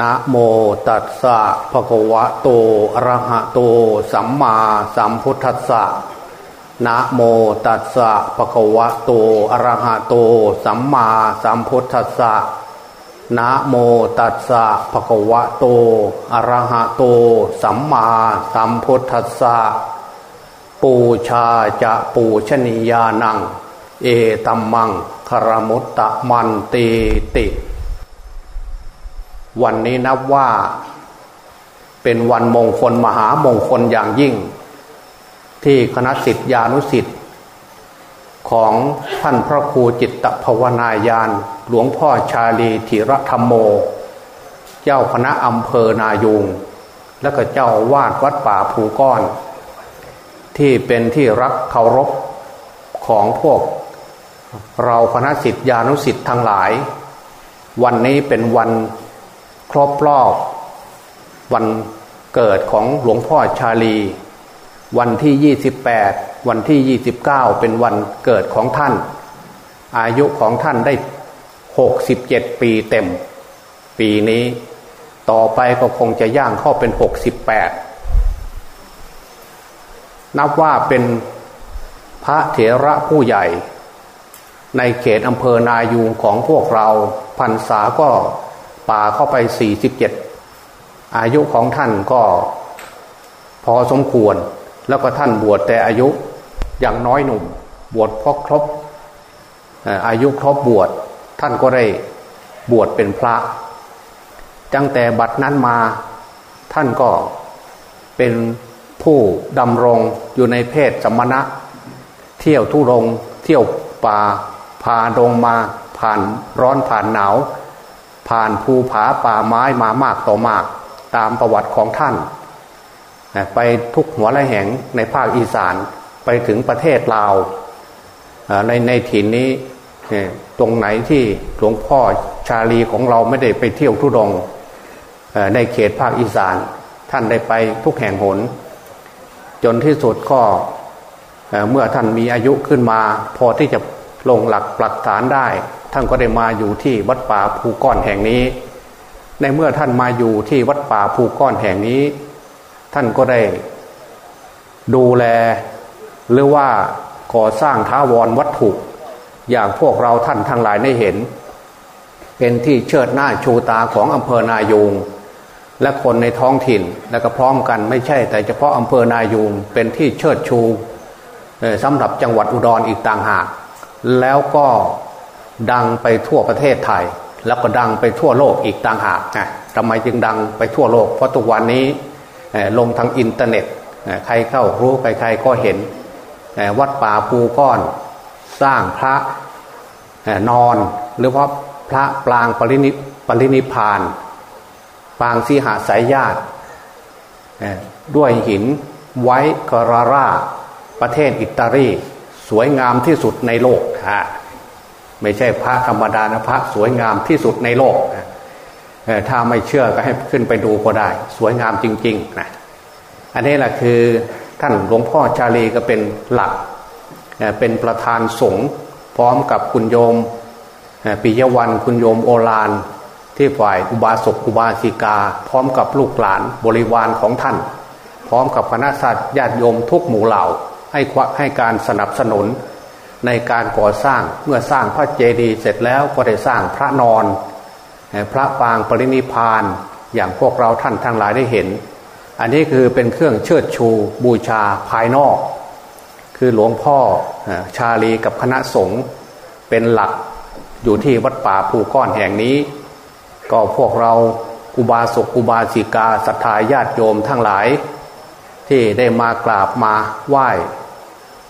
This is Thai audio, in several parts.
นะโมตัสสะภะคะวะโตอะระหะโต สัมมาสัมพุทธัสสะนะโมตัสสะภะคะวะโตอะระหะโต สัมมาสัมพุทธัสสะนะโมตัสสะภะคะวะโตอะระหะโต สัมมาสัมพุทธัสสะปูชาจะปูชนียานัง เอตัมมังคารมุตตะมันตีติ วันนี้นับว่าเป็นวันมงคลมหามงคลอย่างยิ่ง ที่คณะสิทธิานุสิทธิ์ของท่านพระครูจิตตภาวนายาน หลวงพ่อชาลีธีรธรรมโม เจ้าคณะอำเภอนายุง และก็เจ้าวาดวัดป่าภูก้อน ที่เป็นที่รักเคารพของพวก เราคณะสิทธิานุสิทธิ์ทั้งหลาย วันนี้เป็นวัน ครบรอบ วันเกิดของหลวงพ่อชาลี วันที่ 28 วันที่ 29 เป็นวันเกิดของท่าน อายุของท่านได้ 67 ปีเต็ม ปีนี้ต่อไปก็คงจะย่างเข้าเป็น 68 นับว่าเป็นพระเถระผู้ใหญ่ ในเขตอำเภอนายูงของพวกเราพรรษาก็ ป่าเข้าไป47อายุของท่านก็พอสมควร แล้วก็ท่านบวชแต่อายุอย่างน้อยหนุ่ม บวชพอครบอายุครบบวชท่านก็ได้บวชเป็นพระจังแต่บัดนั้นมาท่านก็เป็นผู้ดำรงอยู่ในเพศสมณะ เที่ยวทุรงเที่ยวป่าพาดงมาผ่านร้อนผ่านหนาว ผ่านภูผาป่าไม้มามากต่อมาก ตามประวัติของท่าน ไปทุกหัวละแห่งในภาคอีสานไปถึงประเทศลาวในในถิ่นนี้ตรงไหนที่หลวงพ่อชาลีของเราไม่ได้ไปเที่ยวทุดงในเขตภาคอีสาน ท่านได้ไปทุกแห่งหน จนที่สุดก็เมื่อท่านมีอายุขึ้นมา พอที่จะลงหลักปลักฐานได้ ท่านก็ได้มาอยู่ที่วัดป่าภูก้อนแห่งนี้ ในเมื่อท่านมาอยู่ที่วัดป่าภูก้อนแห่งนี้ ท่านก็ได้ ดูแลหรือว่าก่อสร้างท้าวรวัตถุ อย่างพวกเราท่านทั้งหลายได้เห็น เป็นที่เชิดหน้าชูตาของอำเภอนายูงและคนในท้องถิ่นและก็พร้อมกันไม่ใช่ แต่เฉพาะอำเภอนายูงเป็นที่เชิดชูสำหรับจังหวัดอุดรออีกต่างหาก แล้วก็ ดังไปทั่วประเทศไทย แล้วก็ดังไปทั่วโลกอีกต่างหากนะทำไมจึงดังไปทั่วโลก เพราะทุกวันนี้ลงทางอินเทอร์เน็ตใครเข้ารู้ใครๆก็เห็นวัดป่าภูก้อน สร้างพระนอนหรือว่าพระปรางปรินิปรินิพานปางสีหาสายญาติด้วยหินไว้กราร่าประเทศอิตาลี สวยงามที่สุดในโลกฮะ ไม่ใช่พระธรรมดานะพระสวยงามที่สุดในโลกถ้าไม่เชื่อก็ให้ขึ้นไปดูก็ได้ สวยงามจริงๆนะอันนี้แหละคือท่านหลวงพ่อชาลีก็เป็นหลักเป็นประธานสงฆ์พร้อมกับคุณโยมปิยวันคุณโยมโอลานที่ฝ่ายอุบาสกอุบาสิกา พร้อมกับลูกหลานบริวารของท่าน พร้อมกับคณะสัตญาติโยมทุกหมู่เหล่าให้ให้การสนับสนุน ในการก่อสร้างเมื่อสร้างพระเจดีย์เสร็จแล้วก็ได้สร้างพระนอน พระปางปรินิพานอย่างพวกเราท่านทั้งหลายได้เห็น อันนี้คือเป็นเครื่องเชิดชูบูชาภายนอก คือหลวงพ่อชาลีกับคณะสงฆ์เป็นหลักอยู่ที่วัดป่าภูก้อนแห่งนี้ ก็พวกเราอุบาสกอุบาสิกาศรัทธาญาติโยมทั้งหลาย ที่ได้มากราบมาไหว้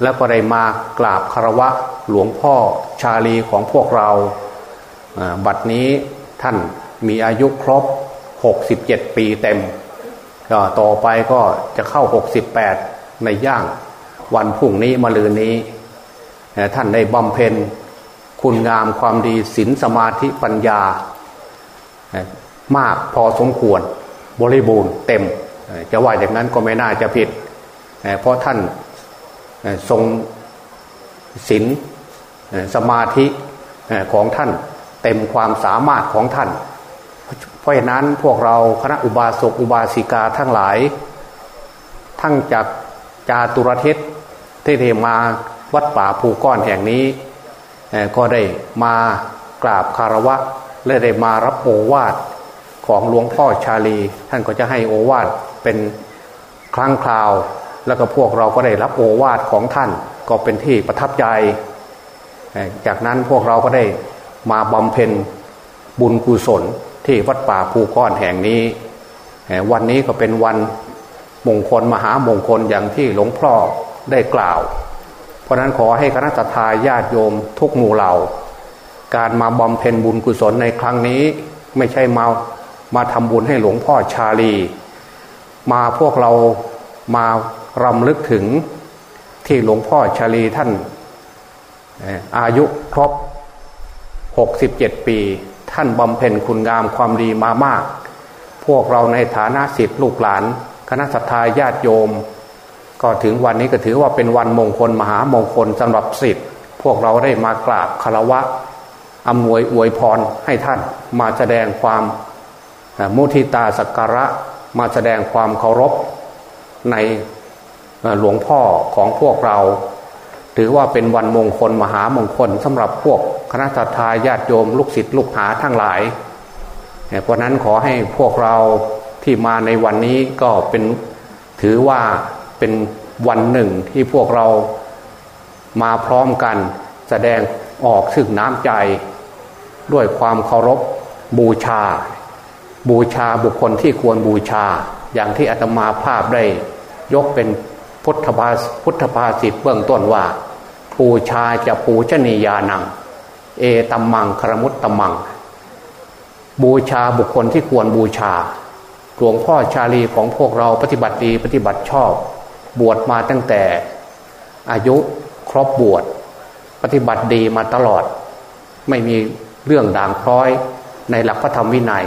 แล้วก็ได้มากราบคารวะหลวงพ่อชาลีของพวกเราบัดนี้ท่านมีอายุครบ 67 ปีเต็มต่อไปก็จะเข้า 68 ในย่างวันพรุ่งนี้มะลืนนี้ ท่านได้บำเพ็ญคุณงามความดีศีลสมาธิปัญญามากพอสมควรบริบูรณ์เต็ม จะว่าอย่างนั้นก็ไม่น่าจะผิด เพราะท่าน ทรงศีลสมาธิของท่านเต็มความสามารถของท่าน เพราะฉะนั้นพวกเราคณะอุบาสกอุบาสิกาทั้งหลาย ทั้งจากจาตุรเทศที่เทมาวัดป่าภูก้อนแห่งนี้ ก็ได้มากราบคารวะ และได้มารับโอวาทของหลวงพ่อชาลี ท่านก็จะให้โอวาทเป็นครั้งคราว แล้วก็พวกเราก็ได้รับโอวาทของท่านก็เป็นที่ประทับใจ จากนั้นพวกเราก็ได้มาบำเพ็ญบุญกุศลที่วัดป่าภูก้อนแห่งนี้ วันนี้ก็เป็นวันมงคลมหามงคลอย่างที่หลวงพ่อได้กล่าว เพราะนั้นขอให้คณะทาญาติโยมทุกหมู่เหล่า การมาบำเพ็ญบุญกุศลในครั้งนี้ไม่ใช่มามาทำบุญให้หลวงพ่อชาลี มาพวกเรามา รำลึกถึงที่หลวงพ่อชาลีท่านอายุครบ 67 ปี ท่านบำเพ็ญคุณงามความดีมามาก พวกเราในฐานะสิทธิลูกหลาน คณะสัตยาญาติโยม ก็ถึงวันนี้ก็ถือว่าเป็นวันมงคลมหามงคลสำหรับสิทธิ์พวกเราได้มากราบคารวะอำนวยอวยพรให้ท่านมาแสดงความมุทิตาสักการะมาแสดงความเคารพใน หลวงพ่อของพวกเรา ถือว่าเป็นวันมงคลมหามงคลสำหรับพวกคณะทาญาติโยมลูกศิษย์ลูกหาทั้งหลาย เพราะนั้นขอให้พวกเราที่มาในวันนี้ก็เป็นถือว่าเป็นวันหนึ่งที่พวกเรามาพร้อมกันแสดงออกซึ่งน้ำใจ ด้วยความเคารพบูชา บูชาบุคคลที่ควรบูชา อย่างที่อาตมาภาพได้ยกเป็น พุทธภาพุทธภาษิตเบื้องต้นว่า ปูชาจะปูชนียานัง เอตัมมังครมุตตมัง บูชาบุคคลที่ควรบูชาหลวงพ่อชาลีของพวกเราปฏิบัติดีปฏิบัติชอบ บวชมาตั้งแต่ อายุครบบวช ปฏิบัติดีมาตลอด ไม่มีเรื่องด่างพร้อยในหลักพระธรรมวินัย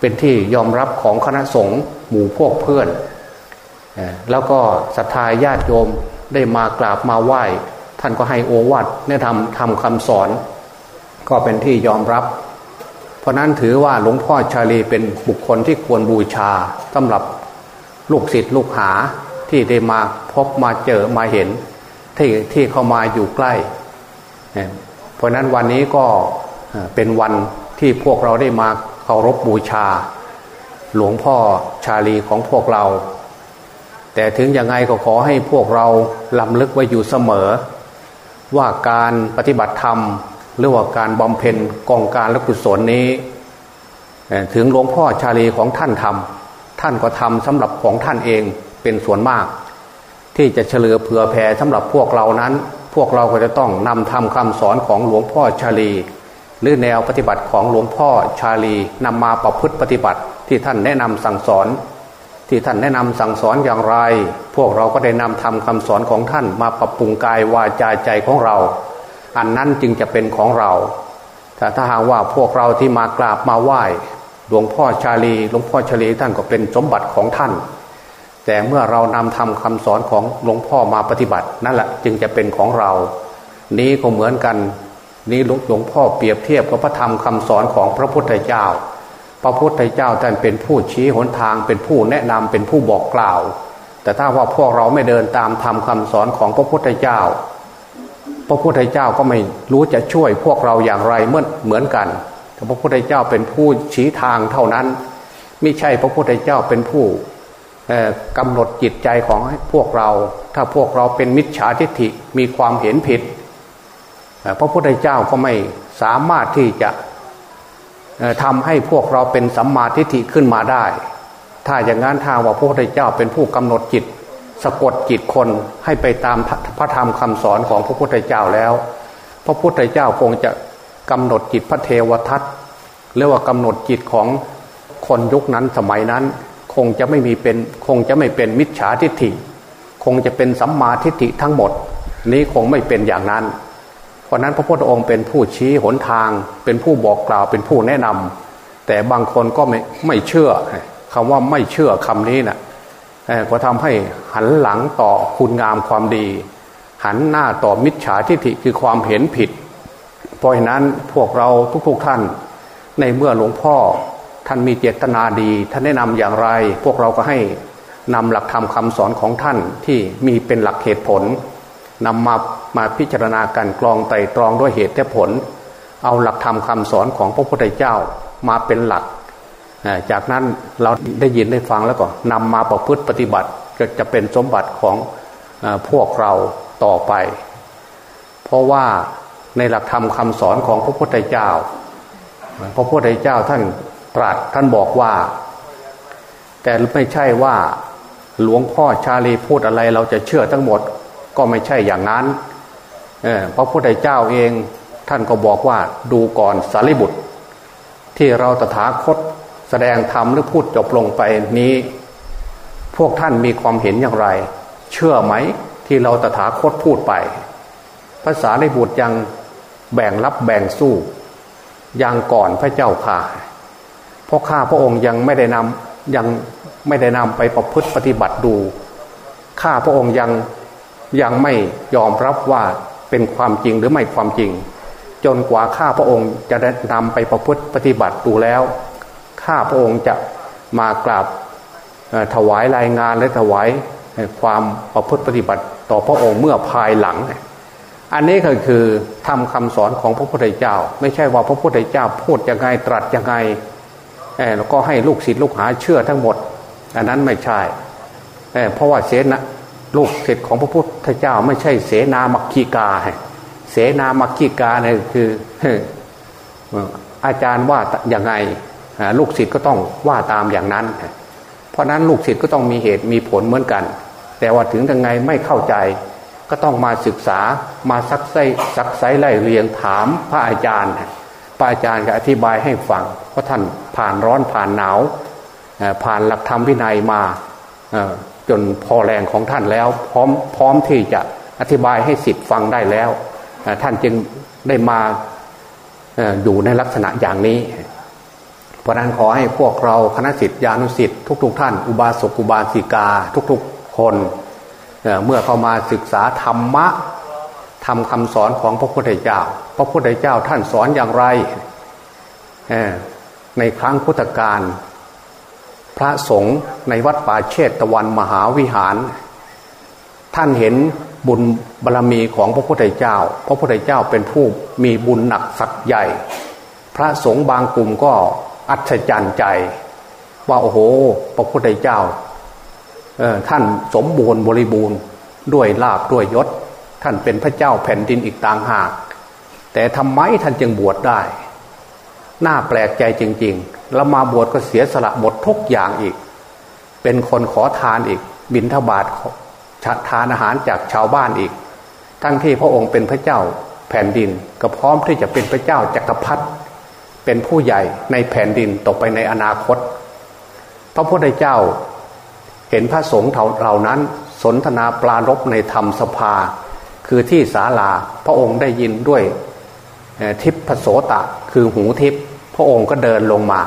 เป็นที่ยอมรับของคณะสงฆ์หมู่พวกเพื่อน แล้วก็ศรัทธาญาติโยมได้มากราบมาไหว้ ท่านก็ให้โอวัตแนะนำทำคำสอน ก็เป็นที่ยอมรับ เพราะนั้นถือว่าหลวงพ่อชาลีเป็นบุคคลที่ควรบูชาสำหรับลูกศิษย์ลูกหาที่ได้มาพบมาเจอมาเห็นที่ที่เข้ามาอยู่ใกล้ เพราะนั้นวันนี้ก็เป็นวันที่พวกเราได้มาเคารพบบูชา หลวงพ่อชาลีของพวกเรา แต่ถึงยังไงก็ขอให้พวกเราลำลึกไว้อยู่เสมอ ว่าการปฏิบัติธรรม หรือว่าการบำเพ็ญกองการและกุศลนี้ ถึงหลวงพ่อชาลีของท่านทำท่านก็ทำสำหรับของท่านเองเป็นส่วนมาก ที่จะเฉลือเผื่อแผ่สำหรับพวกเรานั้น พวกเราก็จะต้องนำทำคำสอนของหลวงพ่อชาลี หรือแนวปฏิบัติของหลวงพ่อชาลีนำมาประพฤติปฏิบัติที่ท่านแนะนำสั่งสอน ที่ท่านแนะนำสั่งสอนอย่างไร พวกเราก็ได้นำทำคำสอนของท่านมาปรับปรุงกายวาจาใจของเรา อันนั้นจึงจะเป็นของเรา แต่ถ้าหากว่าพวกเราที่มากราบมาไหว้หลวงพ่อชาลีหลวงพ่อชาลีท่านก็เป็นสมบัติของท่าน แต่เมื่อเรานำทำคำสอนของหลวงพ่อมาปฏิบัตินั่นแหละจึงจะเป็นของเรา นี้ก็เหมือนกัน นี้หลวงพ่อเปรียบเทียบกับพระธรรมคำสอนของพระพุทธเจ้า พระพุทธเจ้าท่านเป็นผู้ชี้หนทางเป็นผู้แนะนำเป็นผู้บอกกล่าว แต่ถ้าว่าพวกเราไม่เดินตามทำคำสอนของพระพุทธเจ้า พระพุทธเจ้าก็ไม่รู้จะช่วยพวกเราอย่างไรเมื่อเหมือนกันพระพุทธเจ้าเป็นผู้ชี้ทางเท่านั้น ไม่ใช่พระพุทธเจ้าเป็นผู้กำหนดจิตใจของพวกเรา ถ้าพวกเราเป็นมิจฉาทิฏฐิมีความเห็นผิด พระพุทธเจ้าก็ไม่สามารถที่จะ ทำให้พวกเราเป็นสัมมาทิฏฐิขึ้นมาได้ ถ้าอย่างนั้นทางว่าพระพุทธเจ้าเป็นผู้กำหนดจิต สะกดจิตคนให้ไปตามพระธรรมคำสอนของพระพุทธเจ้าแล้ว พระพุทธเจ้าคงจะกำหนดจิตพระเทวทัตเรียกว่ากำหนดจิตของคนยุคนั้นสมัยนั้น คงจะไม่มีเป็นคงจะไม่เป็นมิจฉาทิฏฐิ คงจะเป็นสัมมาทิฏฐิทั้งหมด นี้คงไม่เป็นอย่างนั้น ราะนั้นพระพุทธองค์เป็นผู้ชี้หนทาง เป็นผู้บอกกล่าวเป็นผู้แนะนำแต่บางคนก็ไม่ไม่เชื่อคำว่าไม่เชื่อคำนี้นะ่ะก็ทำให้หันหลังต่อคุณงามความดี หันหน้าต่อมิจฉาทิฏฐิคือความเห็นผิด เพราะฉะนั้นพวกเราทุกๆทท่าน ในเมื่อหลวงพ่อท่านมีเจตนาดี ท่านแนะนำอย่างไร พวกเราก็ให้นำหลักธรรมคาสอนของท่านที่มีเป็นหลักเหตุผล นำมามาพิจารณาการกรองไต่ตรองด้วยเหตุและผล เอาหลักธรรมคาสอนของพระพุทธเจ้ามาเป็นหลัก จากนั้นเราได้ยินได้ฟังแล้วก็นำมาประพฤติปฏิบัติก็จะเป็นสมบัติของพวกเราต่อไป เพราะว่าในหลักธรรมคำสอนของพระพุทธเจ้า พระพุทธเจ้าท่านตรัสท่านบอกว่า แต่ไม่ใช่ว่าหลวงพ่อชาลีพูดอะไรเราจะเชื่อทั้งหมด ก็ไม่ใช่อย่างนั้นพระพุทธเจ้าเองท่านก็บอกว่าดูก่อนสารีบุตร ที่เราตถาคตแสดงธรรมหรือพูดจบลงไปนี้ พวกท่านมีความเห็นอย่างไร เชื่อไหมที่เราตถาคตพูดไป ภาษาในบุตรยังแบ่งรับแบ่งสู้ยังก่อนพระเจ้าค่ะเพราะข้าพระองค์ยังไม่ได้นำยังไม่ได้นำไปประพฤติปฏิบัติดู ข้าพระองค์ยัง ยังไม่ยอมรับว่าเป็นความจริงหรือไม่ความจริง จนกว่าข้าพระองค์จะได้นำไปประพฤติปฏิบัติดูแล้ว ข้าพระองค์จะมากราบถวายรายงานและถวายความประพฤติปฏิบัติต่อพระองค์เมื่อภายหลัง อันนี้ก็คือทำคำสอนของพระพุทธเจ้า ไม่ใช่ว่าพระพุทธเจ้าพูดยังไงตรัสยังไงแล้วก็ให้ลูกศิษย์ลูกหาเชื่อทั้งหมด อันนั้นไม่ใช่เพราะว่าเสนะ ลูกศิษย์ของพระพุทธเจ้าไม่ใช่เสนามักคีกา เสนามักคีกาเนี่ยคืออาจารย์ว่าอย่างไงลูกศิษย์ก็ต้องว่าตามอย่างนั้น เพราะนั้นลูกศิษย์ก็ต้องมีเหตุมีผลเหมือนกัน แต่ว่าถึงยังไงไม่เข้าใจ ก็ต้องมาศึกษามาซักไซซักไซไล่เรียงถามพระอาจารย์ พระอาจารย์ก็อธิบายให้ฟังเพราะท่านผ่านร้อนผ่านหนาวผ่านหลักธรรมวินัยมา จนพอแรงของท่านแล้ว พร้อมพร้อมที่จะอธิบายให้สิทธิ์ฟังได้แล้ว ท่านจึงได้มาอยู่ในลักษณะอย่างนี้ เพราะนั้นขอให้พวกเราคณะสิทธิานุสิทธิ์ทุก ๆทท่าน อุบาสกอุบาสิกาทุกๆ คนเมื่อเข้ามาศึกษาธรรมะทำคำสอนของพระพุทธเจ้า พระพุทธเจ้าท่านสอนอย่างไร ในครั้งพุทธกาล พระสงฆ์ในวัดป่าเชตตะวันมหาวิหาร ท่านเห็นบุญบารรมีของพระพุทธเจ้า พระพุทธเจ้าเป็นผู้มีบุญหนักสักใหญ่ พระสงฆ์บางกลุ่มก็อัศจรรย์ใจ ว่าโอ้โห พระพุทธเจ้าท่านสมบูรณ์บริบูรณ์ด้วยลาบด้วยยศ ท่านเป็นพระเจ้าแผ่นดินอีกต่างหาก แต่ทำไมท่านจึงบวชได้ น่าแปลกใจจริง ๆ แล้วมาบวชก็เสียสละหมดทุกอย่างอีก เป็นคนขอทานอีก บินทบาททานอาหารจากชาวบ้านอีก ทั้งที่พระองค์เป็นพระเจ้าแผ่นดินก็พร้อมที่จะเป็นพระเจ้าจักรพรรดิเป็นผู้ใหญ่ในแผ่นดินต่อไปในอนาคต พระพุทธเจ้าเห็นพระสงฆ์เหล่านั้น สนทนาปลารบในธรรมสภา คือที่ศาลาพระองค์ได้ยินด้วยทิพพโสตะคือหูทิพพระองค์ก็เดินลงมา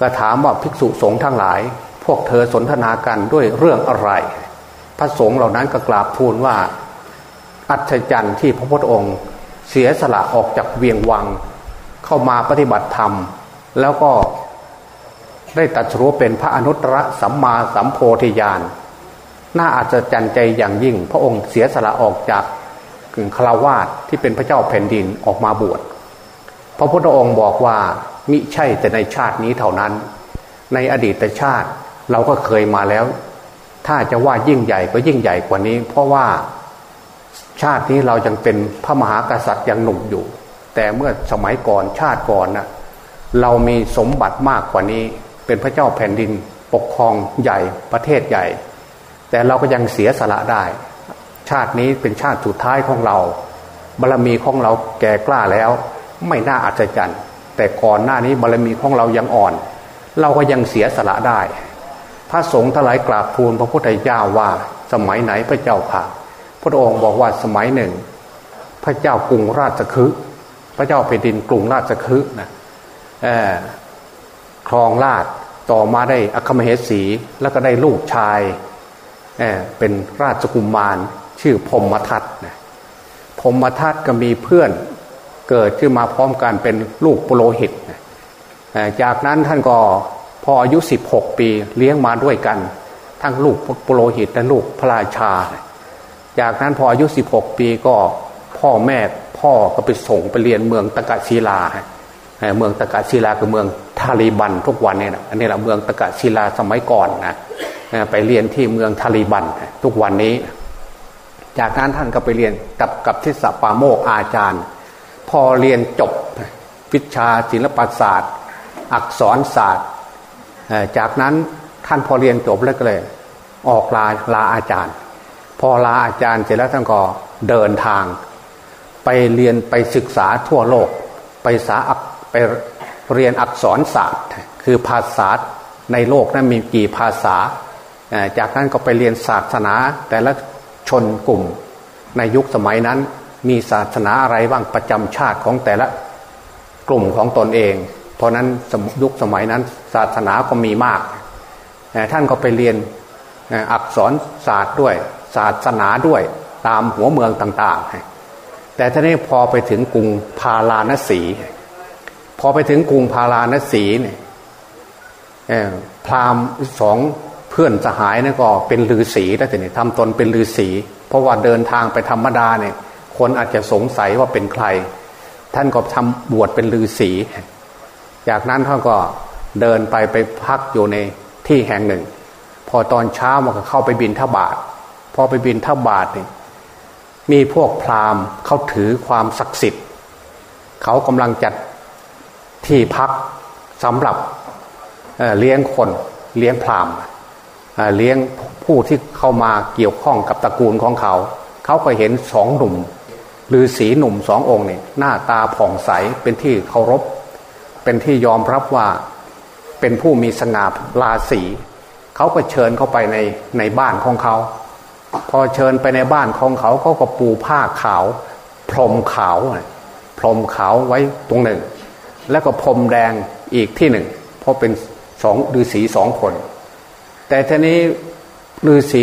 ก็ถามว่าภิกษุสงฆ์ทั้งหลาย พวกเธอสนทนากันด้วยเรื่องอะไร พระสงฆ์เหล่านั้นก็กราบทูลว่า อัศจรรย์ที่พระพุทธองค์ เสียสละออกจากเวียงวัง เข้ามาปฏิบัติธรรม แล้วก็ได้ตัดสู้เป็นพระอนุตตรสัมมาสัมโพธิญาณน่าอัศจรรย์ใจอย่างยิ่ง พระองค์เสียสละออกจากกึ่งคลาวาสที่เป็นพระเจ้าแผ่นดินออกมาบวชพระพุทธองค์บอกว่า มิใช่แต่ในชาตินี้เท่านั้น ในอดีตชาติเราก็เคยมาแล้ว ถ้าจะว่ายิ่งใหญ่ก็ยิ่งใหญ่กว่านี้ เพราะว่าชาตินี้เรายังเป็นพระมหากษัตริย์ยังหนุ่มอยู่ แต่เมื่อสมัยก่อนชาติก่อนนะ่ะเรามีสมบัติมากกว่านี้ เป็นพระเจ้าแผ่นดินปกครองใหญ่ประเทศใหญ่ แต่เราก็ยังเสียสละได้ ชาตินี้เป็นชาติสุดท้ายของเราบารรมีของเราแก่กล้าแล้ว ไม่น่าอัศจรรย์ แต่ก่อนหน้านี้บารมีของเรายังอ่อน เราก็ยังเสียสละได้ พระสงฆ์ทั้งหลายกราบทูลพระพุทธเจ้าว่าสมัยไหนพระเจ้าค่ะ พระองค์บอกว่าสมัยหนึ่ง พระเจ้ากรุงราชคฤห์พระเจ้าแผ่นดินกรุงราชคฤห์นะครองราชต่อมาได้อคมเหสีแล้วก็ได้ลูกชายเเป็นราชกุมมารชื่อพมมทัตนะพมทัตก็มีเพื่อน เกิดขึ้นมาพร้อมกันเป็นลูกปุโรหิต จากนั้นท่านก็พออายุ 16 ปีเลี้ยงมาด้วยกัน ทั้งลูกปุโรหิตและลูกพระราชา จากนั้นพออายุ 16 ปีก็พ่อแม่พ่อก็ไปส่งไปเรียนเมืองตะกะศิลา เมืองตะกะศิลาคือเมืองทาลีบันทุกวันเนี่ยนะอันนี้แหละเมืองตะกะศิลาสมัยก่อนนะไปเรียนที่เมืองทาลีบันทุกวันนี้ จากนั้นท่านก็ไปเรียนกับกับทิศปาโมกอาจารย์ พอเรียนจบวิชาศิลปศาสตร์ อักษรศาสตร์ จากนั้นท่านพอเรียนจบแล้วก็เลย ออกลาลาอาจารย์ พอลาอาจารย์เสร็จแล้วท่านก็เดินทาง ไปเรียนไปศึกษาทั่วโลก ไปสาไปเรียนอักษรศาสตร์ คือภาษาในโลกนั้นมีกี่ภาษา จากนั้นก็ไปเรียนศาสนาแต่ละชนกลุ่มในยุคสมัยนั้น มีศาสนาอะไรบ้างประจำชาติของแต่ละกลุ่มของตนเอง เพราะนั้นยุคสมัยนั้น ศาสนาก็มีมาก ท่านก็ไปเรียนอักษรศาสตร์ด้วย ศาสนาด้วยตามหัวเมืองต่าง ๆ แต่ท่านี้พอไปถึงกรุงพาราณสี พอไปถึงกรุงพาราณสีเนี่ยพราหมณ์สองเพื่อนสหายนี่ก็เป็นลือศีแล้วแต่นี่ทำตนเป็นลือศีเพราะว่าเดินทางไปธรรมดาเนี่ย คนอาจจะสงสัยว่าเป็นใคร ท่านก็ทำบวชเป็นลือศีจากนั้นท่านก็เดินไปไปพักอยู่ในที่แห่งหนึ่ง พอตอนเช้ามันก็เข้าไปบินทบาทพอไปบินทบาทเนี่ยมีพวกพราหมณ์เขาถือความศักดิ์สิทธิ์ เขากำลังจัดที่พักสำหรับเลี้ยงคนเลี้ยงพราหมณ์เลี้ยงผู้ที่เข้ามาเกี่ยวข้องกับตระกูลของเขา เขาก็เห็นสองหนุ่ม หรือสีหนุ่มสององค์เนี่ยหน้าตาผ่องใสเป็นที่เคารพ เป็นที่ยอมรับว่าเป็นผู้มีสง่าราศีเขาก็เชิญเข้าไปในในบ้านของเขา พอเชิญไปในบ้านของเขาเขาก็ปูผ้าขาว พรมขาวพรมขาวไว้ตรงหนึ่ง แล้วก็พรมแดงอีกที่หนึ่ง เพราะเป็นสองฤาษีสองคน แต่ทีนี้ฤาษี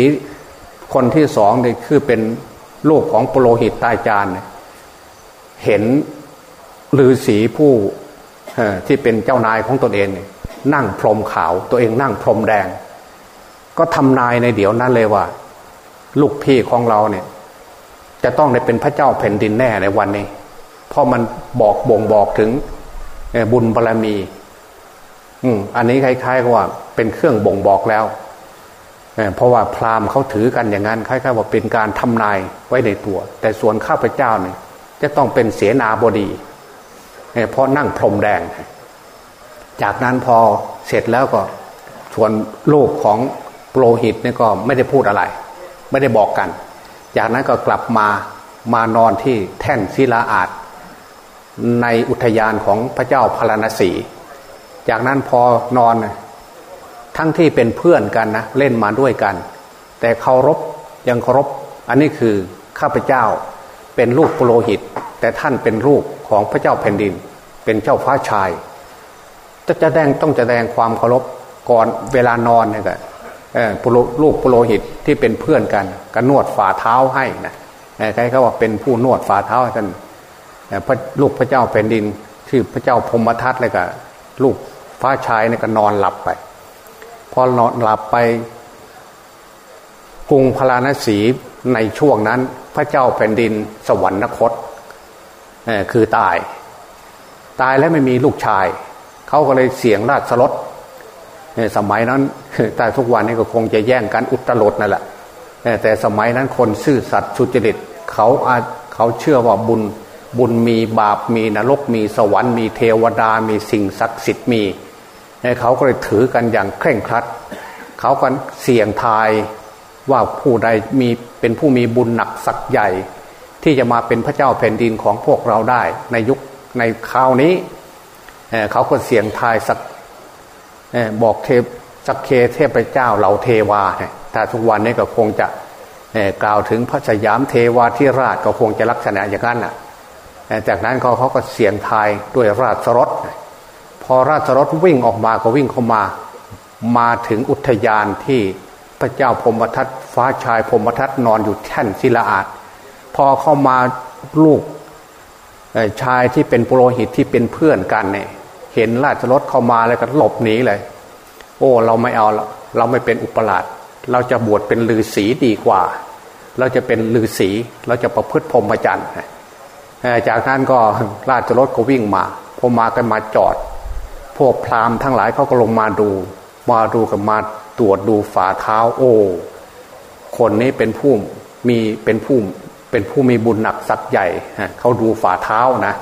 คนที่สองเนี่ยคือเป็น ลูกของปโลหิตตาจารย์เห็นฤาษีผู้ที่เป็นเจ้านายของตนเองนั่งพรมขาวตัวเองนั่งพรมแดง ก็ทำนายในเดี๋ยวนั้นเลยว่า ลูกพี่ของเราเนี่ย จะต้องได้เป็นพระเจ้าแผ่นดินแน่ในวันนี้ เพราะมันบอกบ่งบอกถึงบุญบารรมี อืมอันนี้คล้ายๆกับว่า เป็นเครื่องบ่งบอกแล้ว เพราะว่าพราหมณ์เขาถือกันอย่างนั้นคล้ายๆว่าเป็นการทำนายไว้ในตัว แต่ส่วนข้าพเจ้าเนี่ยจะต้องเป็นเสนาบดีเพราะนั่งพรมแดง จากนั้นพอเสร็จแล้วก็ส่วนลูกของโปรหิตเนี่ยก็ไม่ได้พูดอะไร ไม่ได้บอกกัน จากนั้นก็กลับมามานอนที่แท่นศิลาอาจในอุทยานของพระเจ้าพารณสี จากนั้นพอนอน ทั้งที่เป็นเพื่อนกันนะเล่นมาด้วยกัน แต่เคารพยังเคารพอันนี้คือข้าพเจ้าเป็นลูกโปโลหิต แต่ท่านเป็นลูกของพระเจ้าแผ่นดิน เป็นเจ้าฟ้าชายจะจะแดงต้องจะแดงความเคารพก่อนเวลานอนเนี่ยก็ลูกโปโลหิตที่เป็นเพื่อนกันก็นวดฝ่าเท้าให้นะใครเขาว่าเป็นผู้นวดฝ่าเท้ากันพระลูกพระเจ้าแผ่นดินคือพระเจ้าพมทัตเลยก็ลูกฟ้าชายนี่ยก็นอนหลับไป พอนอนหลับไปกรุงพาราณสีในช่วงนั้น พระเจ้าแผ่นดินสวรรคตคือตาย ตายแล้วไม่มีลูกชาย เขาก็เลยเสียงราชสลดสมัยนั้นแต่ทุกวันนี้ก็คงจะแย่งกันอุตรดนั่นแหละแต่สมัยนั้นคนซื่อสัตย์สุจริตเขาเขาเชื่อว่าบุญบุญมีบาปมีนรกมีสวรรค์มีเทวดามีสิ่งศักดิ์สิทธิ์มี เขาก็เลยถือกันอย่างเคร่งครัด เขาก็เสี่ยงทายว่าผู้ใดมีเป็นผู้มีบุญหนักสักใหญ่ ที่จะมาเป็นพระเจ้าแผ่นดินของพวกเราได้ในยุคในคราวนี้เขาก็เสี่ยงทายสักบอกเทพสักเคเทพเจ้าเหล่าเทวาถ้าทุกวันนี้ก็คงจะกล่าวถึงพระสยามเทวาที่ราชก็คงจะลักษณะอย่างนั้นแหละจากนั้นเขาเขาก็เสี่ยงทายด้วยราชรถ พอราชรถวิ่งออกมาก็วิ่งเข้ามา มาถึงอุทยานที่พระเจ้าพมทัตฟ้าชายพมทัตนอนอยู่แท่นศิลาอาดพอเข้ามาลูกชายที่เป็นปุโรหิตที่เป็นเพื่อนกันเนี่ยเห็นราชรถเข้ามาแล้วก็หลบหนีเลย โอ้ เราไม่เอาเราไม่เป็นอุปราชเราจะบวชเป็นฤาษีดีกว่า เราจะเป็นฤาษีเราจะประพฤติพรหมจรรย์จากนั้นก็ราชรถก็วิ่งมาพอมากันมาจอด พวกพราหมณ์ทั้งหลายเขาก็ลงมาดู มาดูกันมาตรวจดูฝ่าเท้าโอ้คนนี้เป็นผู้มีเป็นผู้เป็นผู้มีบุญหนักสักใหญ่เขาดูฝ่าเท้านะ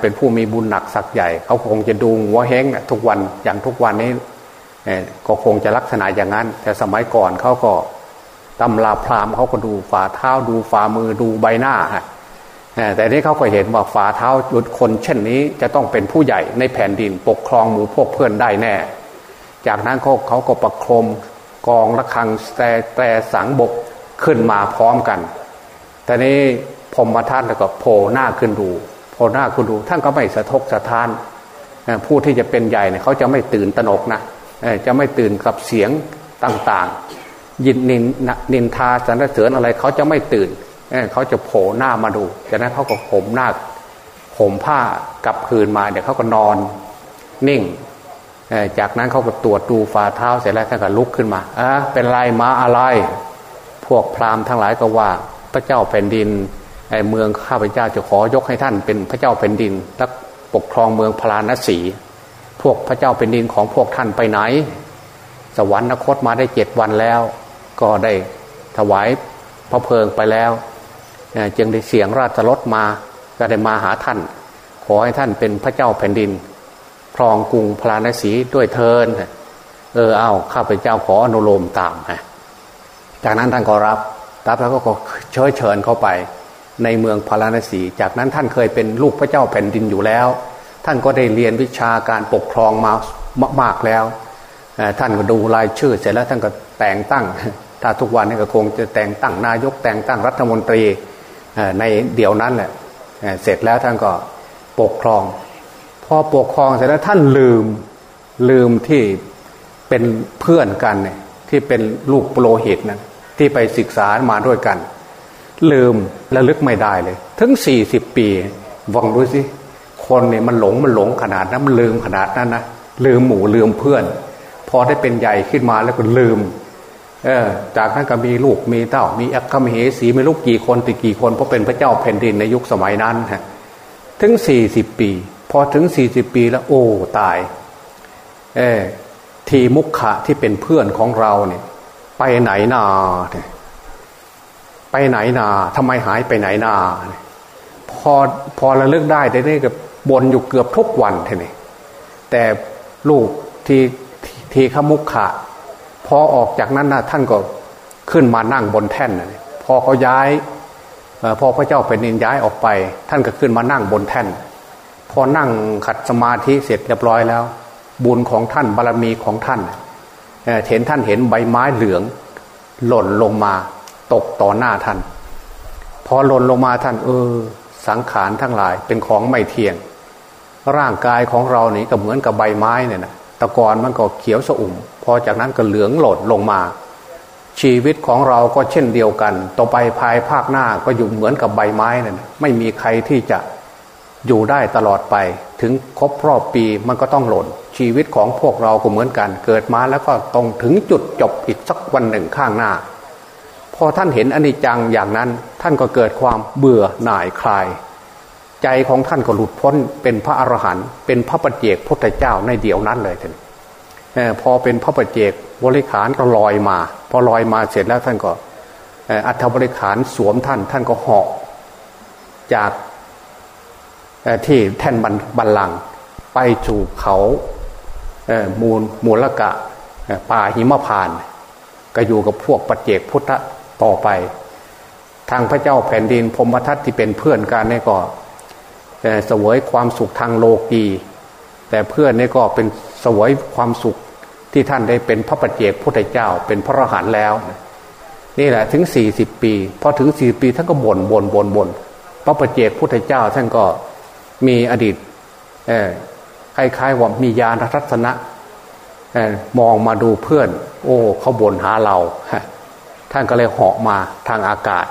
เป็นผู้มีบุญหนักสักใหญ่ เขาคงจะดูหัวแห้งทุกวันอย่างทุกวันนี้ก็คงจะลักษณะอย่างนั้น แต่สมัยก่อนเขาก็ตำราพราหมณ์เขาก็ดูฝ่าเท้าดูฝ่ามือดูใบหน้าฮะ แต่นี้เขาก็เห็นว่าฝ่าเท้าหยุดคนเช่นนี้จะต้องเป็นผู้ใหญ่ในแผ่นดินปกครองหมู่พวกเพื่อนได้แน่ จากนั้นเขาเขาก็ประโคมกองระฆังแต่แต่สังบกขึ้นมาพร้อมกัน แต่นี้พมมาท่านก็โผล่หน้าขึ้นดูโผล่หน้าขึ้นดู ท่านก็ไม่สะทกสะท้าน ผู้ที่จะเป็นใหญ่เนี่ยเขาจะไม่ตื่นตระหนกนะจะไม่ตื่นกับเสียงต่างๆ ยินนินนินทาสรรเสริญอะไรเขาจะไม่ตื่น เขาจะโผล่หน้ามาดูจากนั้นเขาก็ผมหน้าผมผ้ากลับคืนมาเดี๋ยวเขาก็นอนนิ่ง จากนั้นเขาก็ตรวจดูฝ่าเท้าเสร็จแล้วท่านก็ลุกขึ้นมาอะเป็นไรมาอะไร พวกพราหมณ์ทั้งหลายก็ว่า พระเจ้าแผ่นดินเมืองข้าพเจ้าจะขอยกให้ท่านเป็นพระเจ้าแผ่นดินและปกครองเมืองพราณสี พวกพระเจ้าเป็นดินของพวกท่านไปไหน สวรรคตมาได้เจ็ดวันแล้ว ก็ได้ถวายพระเพลิงไปแล้ว จึงได้เสียงราชรถมาก็ได้มาหาท่าน ขอให้ท่านเป็นพระเจ้าแผ่นดินครองกรุงพราณสีด้วยเทินเออเอาข้าพเจ้าขออนุโลมตามฮะจากนั้นท่านก็รับรับแล้วก็เชิญเชิญเข้าไปในเมืองพาราณสี จากนั้นท่านเคยเป็นลูกพระเจ้าแผ่นดินอยู่แล้ว ท่านก็ได้เรียนวิชาการปกครองมามากแล้ว ท่านก็ดูรายชื่อเสร็จแล้วท่านก็แต่งตั้ง ถ้าทุกวันนี้ก็คงจะแต่งตั้งนายกแต่งตั้งรัฐมนตรี ในเดี๋ยวนั้นแหละเสร็จแล้วท่านก็ปกครอง พอปกครองเสร็จแล้วท่านลืมลืมที่เป็นเพื่อนกันเนี่ยที่เป็นลูกโปรหิตนะที่ไปศึกษามาด้วยกัน ลืมและลึกไม่ได้เลย ถึงสี่สิบปีวังดูสิคนเนี่ยมันหลงมันหลงขนาดนั้นมันลืมขนาดนั้นนะลืมหมู่ลืมเพื่อน พอได้เป็นใหญ่ขึ้นมาแล้วก็ลืม เออจากนั้นก็มีลูกมีเต้า มีอัคคมเหสีไม่ลูกกี่คนติกี่คนเพราะเป็นพระเจ้าแผ่นดินในยุคสมัยนั้นฮะถึงสี่สิบปี พอถึงสี่สิบปีแล้วโอ้ตาย เออทีมุขะที่เป็นเพื่อนของเราเนี่ย ไปไหนนาไปไหนนาทำไมหายไปไหนนาพอพอระลึกได้แต่นี่กับบนอยู่เกือบทุกวันทีนี้แต่ลูกทีทีขมุขะ พอออกจากนั้นนะท่านก็ขึ้นมานั่งบนแท่นพอเขาย้ายพอพระเจ้าเป็นนินย้ายออกไป ท่านก็ขึ้นมานั่งบนแท่น พอนั่งขัดสมาธิเสร็จเรียบร้อยแล้ว บุญของท่านบารรมีของท่านเห็นท่านเห็นใบไม้เหลือง หล่นลงมา ตกต่อหน้าท่าน พอหล่นลงมาท่าน เออ สังขารทั้งหลายเป็นของไม่เที่ยง ร่างกายของเรานี่ก็เหมือนกับใบไม้เนี่ยนะตะกอนมันก็เขียวสอุ่ม พอจากนั้นก็เหลืองหลดลงมา ชีวิตของเราก็เช่นเดียวกัน ต่อไปภายภาคหน้าก็อยู่เหมือนกับใบไม้นั่นไม่มีใครที่จะอยู่ได้ตลอดไป ถึงครบรอบปีมันก็ต้องหล่น ชีวิตของพวกเราก็เหมือนกัน เกิดมาแล้วก็ตรงถึงจุดจบอีกสักวันหนึ่งข้างหน้า พอท่านเห็นอนิจจังอย่างนั้น ท่านก็เกิดความเบื่อหน่ายคลาย ใจของท่านก็หลุดพ้นเป็นพระอรหันต์เป็นพระปัจเจกพุทธเจ้าในเดียวนั้นเลยท่าน พอเป็นพระปัจเจกบริขารก็ลอยมา พอลอยมาเสร็จแล้วท่านก็อัฐบริขารสวมท่าน ท่านก็เหาะจากที่แท่นบันลังไปสู่เขามูลมูลกะป่าหิมพาน ก็อยู่กับพวกปัจเจกพุทธต่อไป ทางพระเจ้าแผ่นดินพมทัตที่เป็นเพื่อนกันนี่ก็เสวยความสุขทางโลกี แต่เพื่อนนี่ก็เป็น สวยความสุขที่ท่านได้เป็นพระปัจเจกพุทธเจ้า เป็นพระอรหันต์แล้ว นี่แหละถึงสี่สิบปีพอถึงสี่ปีท่านก็บ่นบ่นบ่นบ่นพระปัจเจกพุทธเจ้าท่านก็มีอดีตคล้ายๆว่ามียานทัศนะมองมาดูเพื่อน โอ้เขาบ่นหาเรา ท่านก็เลยเหาะมาทางอากาศ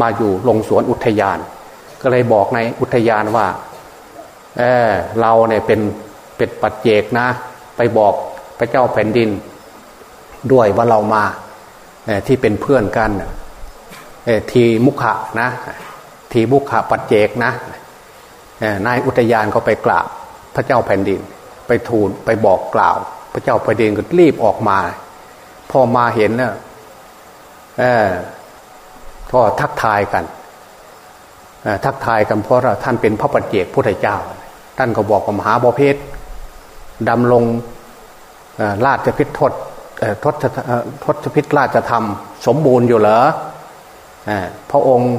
มาอยู่ลงสวนอุทยาน ก็เลยบอกในอุทยานว่าเเราเนี่ยเป็นเป็นปัจเจกนะ ไปบอกพระเจ้าแผ่นดิน ด้วยว่าเรามาที่เป็นเพื่อนกันทีมุขะนะ ทีมุขะปัจเจกนะนายอุทยานก็ไปกราบพระเจ้าแผ่นดิน ไปทูลไปบอกกล่าว พระเจ้าแผ่นดินก็รีบออกมา พอมาเห็นเนี่ยก็ทักทายกันทักทายกันเพราะท่านเป็นพระปัจเจกพุทธเจ้า ท่านก็บอกว่ามหาบาเพชร ดำลงราชพิษทศทศทศพิษราชธรรม สมบูรณ์อยู่เหรอพระองค์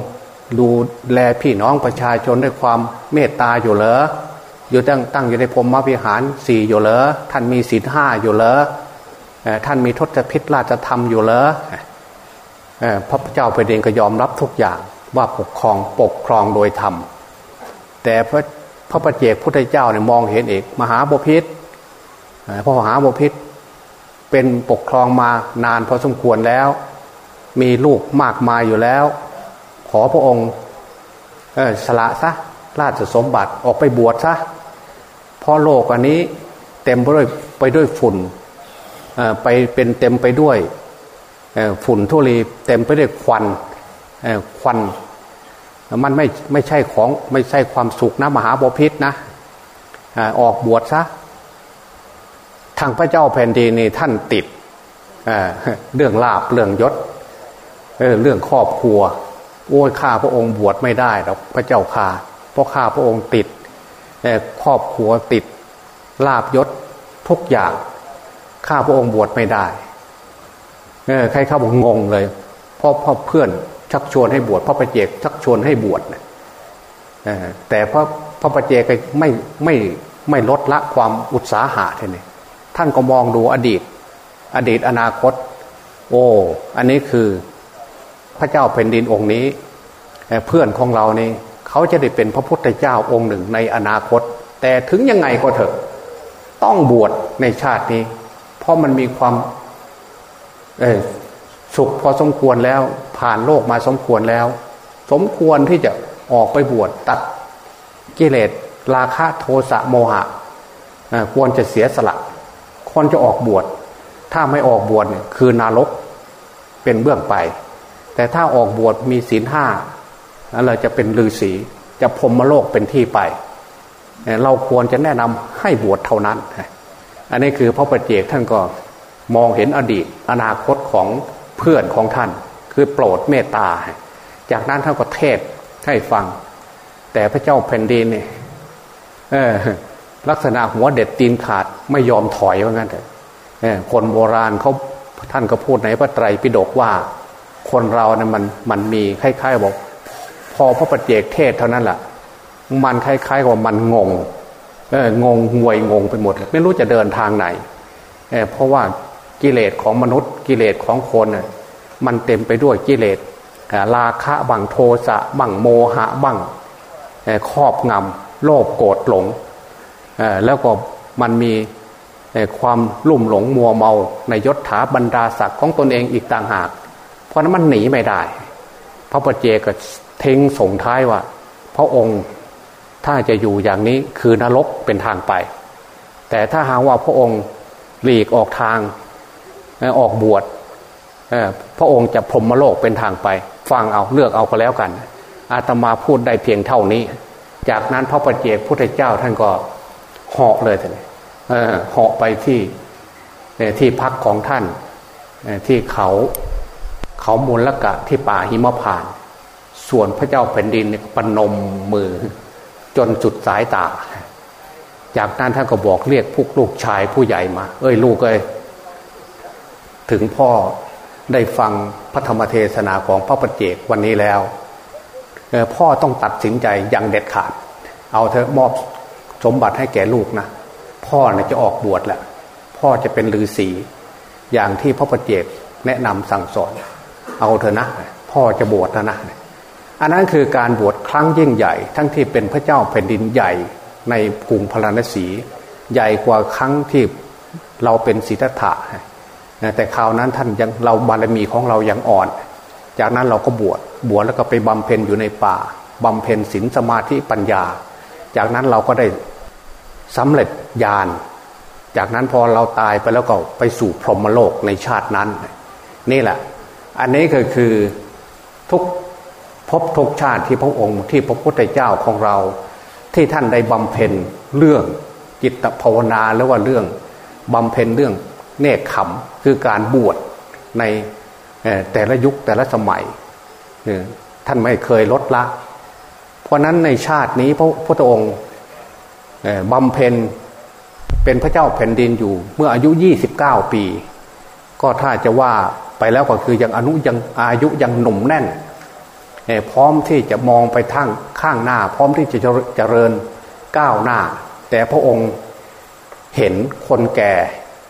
ดูแลพี่น้องประชาชนด้วยความเมตตาอยู่เหรออยู่ตั้งตั้งอยู่ในพรมวิหารสี่อยู่เหรอท่านมีศีลห้าอยู่เหรอท่านมีทศพิษราชธรรมอยู่เหรอพระเจ้าแผ่นดินก็ยอมรับทุกอย่างว่าปกครองปกครองโดยธรรม แต่พระพระประเจกพุทธเจ้าเนี่ยมองเห็นเอกมหาบพิษ พระมหาบพิษเป็นปกครองมานานพอสมควรแล้ว มีลูกมากมายอยู่แล้ว ขอพระองค์สละซะราชสมบัติออกไปบวชซะเพราะโลกอันนี้เต็มไปด้วยไปด้วยฝุ่นไปเป็นเต็มไปด้วยฝุ่นทุลีเต็มไปด้วยควันควันมันไม่ไม่ใช่ของไม่ใช่ความสุขนะมหาบพิษนะออกบวชซะ ทางพระเจ้าแผ่นดินนี่ท่านติดเรื่องลาบเรื่องยศเรื่องครอบครัว โอ้ยข้าพระองค์บวชไม่ได้หรอกพระเจ้าข่าเพราะข้าพระองค์ติดครอบครัวติดลาบยศทุกอย่างข้าพระองค์บวชไม่ได้ใครเข้าบอกงงเลยเพราะพ่อเพื่อนชักชวนให้บวชพระประเจกชักชวนให้บวชนะแต่พระพระประเจกไม่ไม่ไม่ลดละความอุตสาหะท่นนี่ ท่านก็มองดูอดีต อดีตอนาคต โอ้อันนี้คือพระเจ้าแผ่นดินองค์นี้ เพื่อนของเรานี่เขาจะได้เป็นพระพุทธเจ้าองค์หนึ่งในอนาคต แต่ถึงยังไงก็เถอะ ต้องบวชในชาตินี้ เพราะมันมีความสุขพอสมควรแล้วผ่านโลกมาสมควรแล้ว สมควรที่จะออกไปบวชตัดกิเลสราคะโทสะโมหะควรจะเสียสละ ควรจะออกบวชถ้าไม่ออกบวชเนี่ยคือนรกเป็นเบื้องไป แต่ถ้าออกบวชมีศีลห้าเราจะเป็นฤาษีจะพรมโลกเป็นที่ไป เราควรจะแนะนำให้บวชเท่านั้น อันนี้คือพระประเจกท่านก็มองเห็นอดีต อนาคตของเพื่อนของท่าน คือโปรดเมตตา จากนั้นท่านก็เทศให้ฟัง แต่พระเจ้าแผ่นดินเนี่ย ลักษณะหัวเด็ดตีนขาดไม่ยอมถอยว่างั้นเถอะคนโบราณเขาท่านก็พูดในพระไตรปิฎกว่า คนเราเนี่ยมันมันมีคล้ายๆบอก พอพระปฏิเจกเทศเท่านั้นแหละมันคล้ายๆกับมันงงเอองงงวยงงไปหมด ไม่รู้จะเดินทางไหนเเพราะว่ากิเลสของมนุษย์กิเลสของคนน่ยมันเต็มไปด้วยกิเลสราคะบังโทสะบังโมหะบังครอบงำโลภโกรธหลง แล้วก็มันมีความลุ่มหลงมัวเมาในยศถาบรรดาศักดิ์ของตนเองอีกต่างหาก เพราะนั้นมันหนีไม่ได้ พระปเจก็เทงส่งท้ายว่า พระองค์ถ้าจะอยู่อย่างนี้คือนรกเป็นทางไป แต่ถ้าหากว่าพระองค์หลีกออกทางออกบวชพระองค์จะพรมโลกเป็นทางไป ฟังเอาเลือกเอาก็แล้วกัน อาตมาพูดได้เพียงเท่านี้ จากนั้นพระปเจกพุทธเจ้าท่านก็ เหาะเลยท่านเหาะไปที่ที่พักของท่านที่เขาเขามูลละกะที่ป่าหิมพาน ส่วนพระเจ้าแผ่นดินปนมมือ จนจุดสายตา จากนั้นท่านก็บอกเรียกพวกลูกชายผู้ใหญ่มา เอ้ยลูกเอ้ยถึงพ่อได้ฟังพระธรรมเทศนาของพระปฏิเจกวันนี้แล้วพ่อต้องตัดสินใจอย่างเด็ดขาด เอาเธอมอบ สมบัติให้แก่ลูกนะพ่อนะจะออกบวชแหละพ่อจะเป็นฤาษีอย่างที่พระปฏิเจกแนะนำสั่งสอน เอาเธอะนะ พ่อจะบวชนะนะอันนั้นคือการบวชครั้งยิ่งใหญ่ ทั้งที่เป็นพระเจ้าแผ่นดินใหญ่ในกรุงพราณสี ใหญ่กว่าครั้งที่เราเป็นศิทธัตถะแต่คราวนั้นท่านยังเราบารมีของเรายังอ่อน จากนั้นเราก็บวชบวชแล้วก็ไปบำเพ็ญอยู่ในป่าบำเพ็ญศีลสมาธิปัญญา จากนั้นเราก็ได้ สำเร็จญาณจากนั้นพอเราตายไปแล้วก็ไปสู่พรหมโลกในชาตินั้น นี่แหละ อันนี้ก็คือทุกพบทุกชาติที่พระองค์ที่พระพุทธเจ้าของเรา ที่ท่านได้บำเพ็ญเรื่องจิตภาวนาแล้วว่าเรื่องบำเพ็ญเรื่องเนคขมคือการบวชในแต่ละยุคแต่ละสมัยท่านไม่เคยลดละ เพราะนั้นในชาตินี้พระพุทธองค์ บำเพ็ญเป็นพระเจ้าแผ่นดินอยู่ เมื่ออายุ 29 ปี ก็ถ้าจะว่าไปแล้วก็คือยังอนุยังอายุยังหนุ่มแน่นพร้อมที่จะมองไปทั้งข้างหน้า พร้อมที่จะเจริญก้าวหน้า แต่พระองค์เห็นคนแก่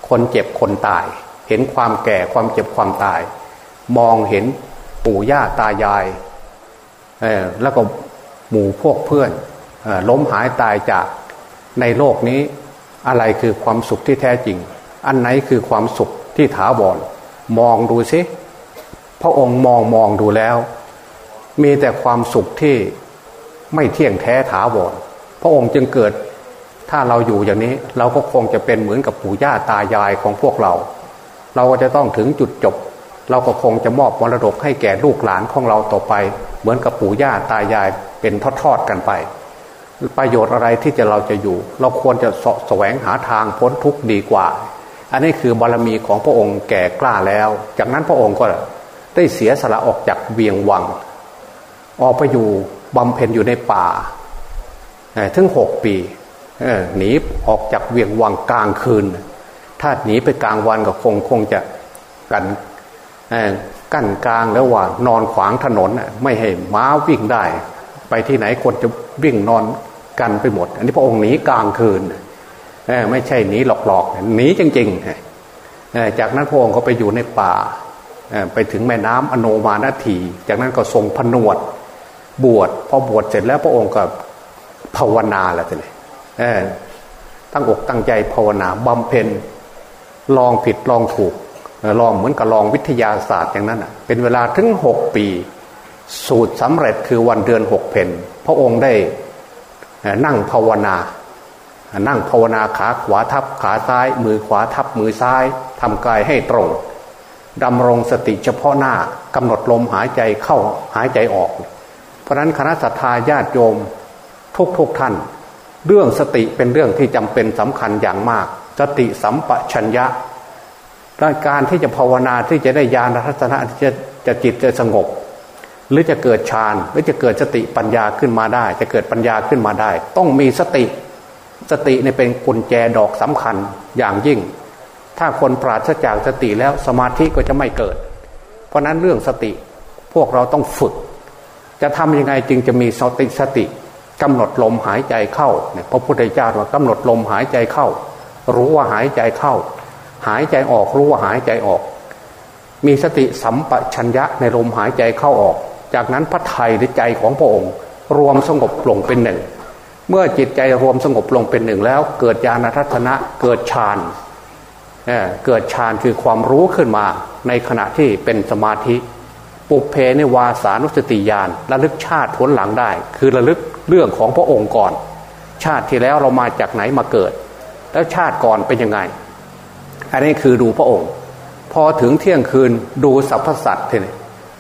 คนเจ็บคนตาย เห็นความแก่ความเจ็บความตาย มองเห็นปู่ย่าตายายแล้วก็หมู่พวกเพื่อนล้มหายตายจาก ในโลกนี้อะไรคือความสุขที่แท้จริง อันไหนคือความสุขที่ถาวรมองดูสิพระองค์มองมองดูแล้ว มีแต่ความสุขที่ไม่เที่ยงแท้ถาวรพระองค์จึงเกิดถ้าเราอยู่อย่างนี้เราก็คงจะเป็นเหมือนกับปู่ย่าตายายของพวกเรา เราก็จะต้องถึงจุดจบ เราก็คงจะมอบมรดกให้แก่ลูกหลานของเราต่อไป เหมือนกับปู่ย่าตายายเป็นทอดๆกันไป ประโยชน์อะไรที่จะเราจะอยู่ เราควรจะสแสวงหาทางพ้นทุกข์ดีกว่า อันนี้คือบารมีของพระองค์แก่กล้าแล้ว จากนั้นพระองค์ก็ได้เสียสละออกจากเวียงวัง ออกไปอยู่บำเพ็ญอยู่ในป่าถึงหกปีหนีออกจากเวียงวังกลางคืน ถ้าหนีไปกลางวันก็คงคงจะกันกั้นกลางแล้วว่านอนขวางถนนไม่ให้ม้าวิ่งได้ ไปที่ไหนคนจะวิ่งนอน กันไปหมด อันนี้พระองค์หนีกลางคืนไม่ใช่หนีหลอกๆหนีจริงๆจากนั้นพระองค์ก็ไปอยู่ในป่าไปถึงแม่น้ำอโนมานาที จากนั้นก็ทรงผนวดบวชพอบวชเสร็จแล้วพระองค์ก็ภาวนาแหละทีนี้ตั้งอกตั้งใจภาวนาบำเพ็ญลองผิดลองถูกลองเหมือนกับลองวิทยาศาสตร์อย่างนั้นเป็นเวลาถึงหกปี สูตรสำเร็จคือวันเดือนหกเพนพระองค์ได้ นั่งภาวนา นั่งภาวนาขาขวาทับขาซ้าย มือขวาทับมือซ้ายทำกายให้ตรงดำรงสติเฉพาะหน้ากำหนดลมหายใจเข้าหายใจออก เพราะนั้นคณะสัตยาญาติโยมทุกทุกท่าน เรื่องสติเป็นเรื่องที่จำเป็นสำคัญอย่างมาก สติสัมปชัญญะการที่จะภาวนาที่จะได้ญาณทัศนะจะจะจิตจะสงบ หรือจะเกิดฌานหรือจะเกิดสติปัญญาขึ้นมาได้ จะเกิดปัญญาขึ้นมาได้ ต้องมีสติ สติเนี่ยเป็นกุญแจดอกสำคัญอย่างยิ่ง ถ้าคนปราศจากสติแล้วสมาธิก็จะไม่เกิด เพราะนั้นเรื่องสติพวกเราต้องฝึก จะทำยังไงจึงจะมีสติสติกำหนดลมหายใจเข้าเนี่ยพระพุทธเจ้าว่ากำหนดลมหายใจเข้า รู้ว่าหายใจเข้า หายใจออกรู้ว่าหายใจออก มีสติสัมปชัญญะในลมหายใจเข้าออก จากนั้นพระไทยหรือใจของพระองค์ รวมสงบลงเป็นหนึ่ง เมื่อจิตใจรวมสงบลงเป็นหนึ่งแล้ว เกิดญาณทัศนะเกิดฌานเเกิดฌานคือความรู้ขึ้นมาในขณะที่เป็นสมาธิ ปุเพในวาสานุสติญาณระลึกชาติทวนหลังได้ คือระลึกเรื่องของพระองค์ก่อน ชาติที่แล้วเรามาจากไหนมาเกิด แล้วชาติก่อนเป็นยังไง อันนี้คือดูพระองค์ พอถึงเที่ยงคืนดูสรรพสัตว์ทีนี้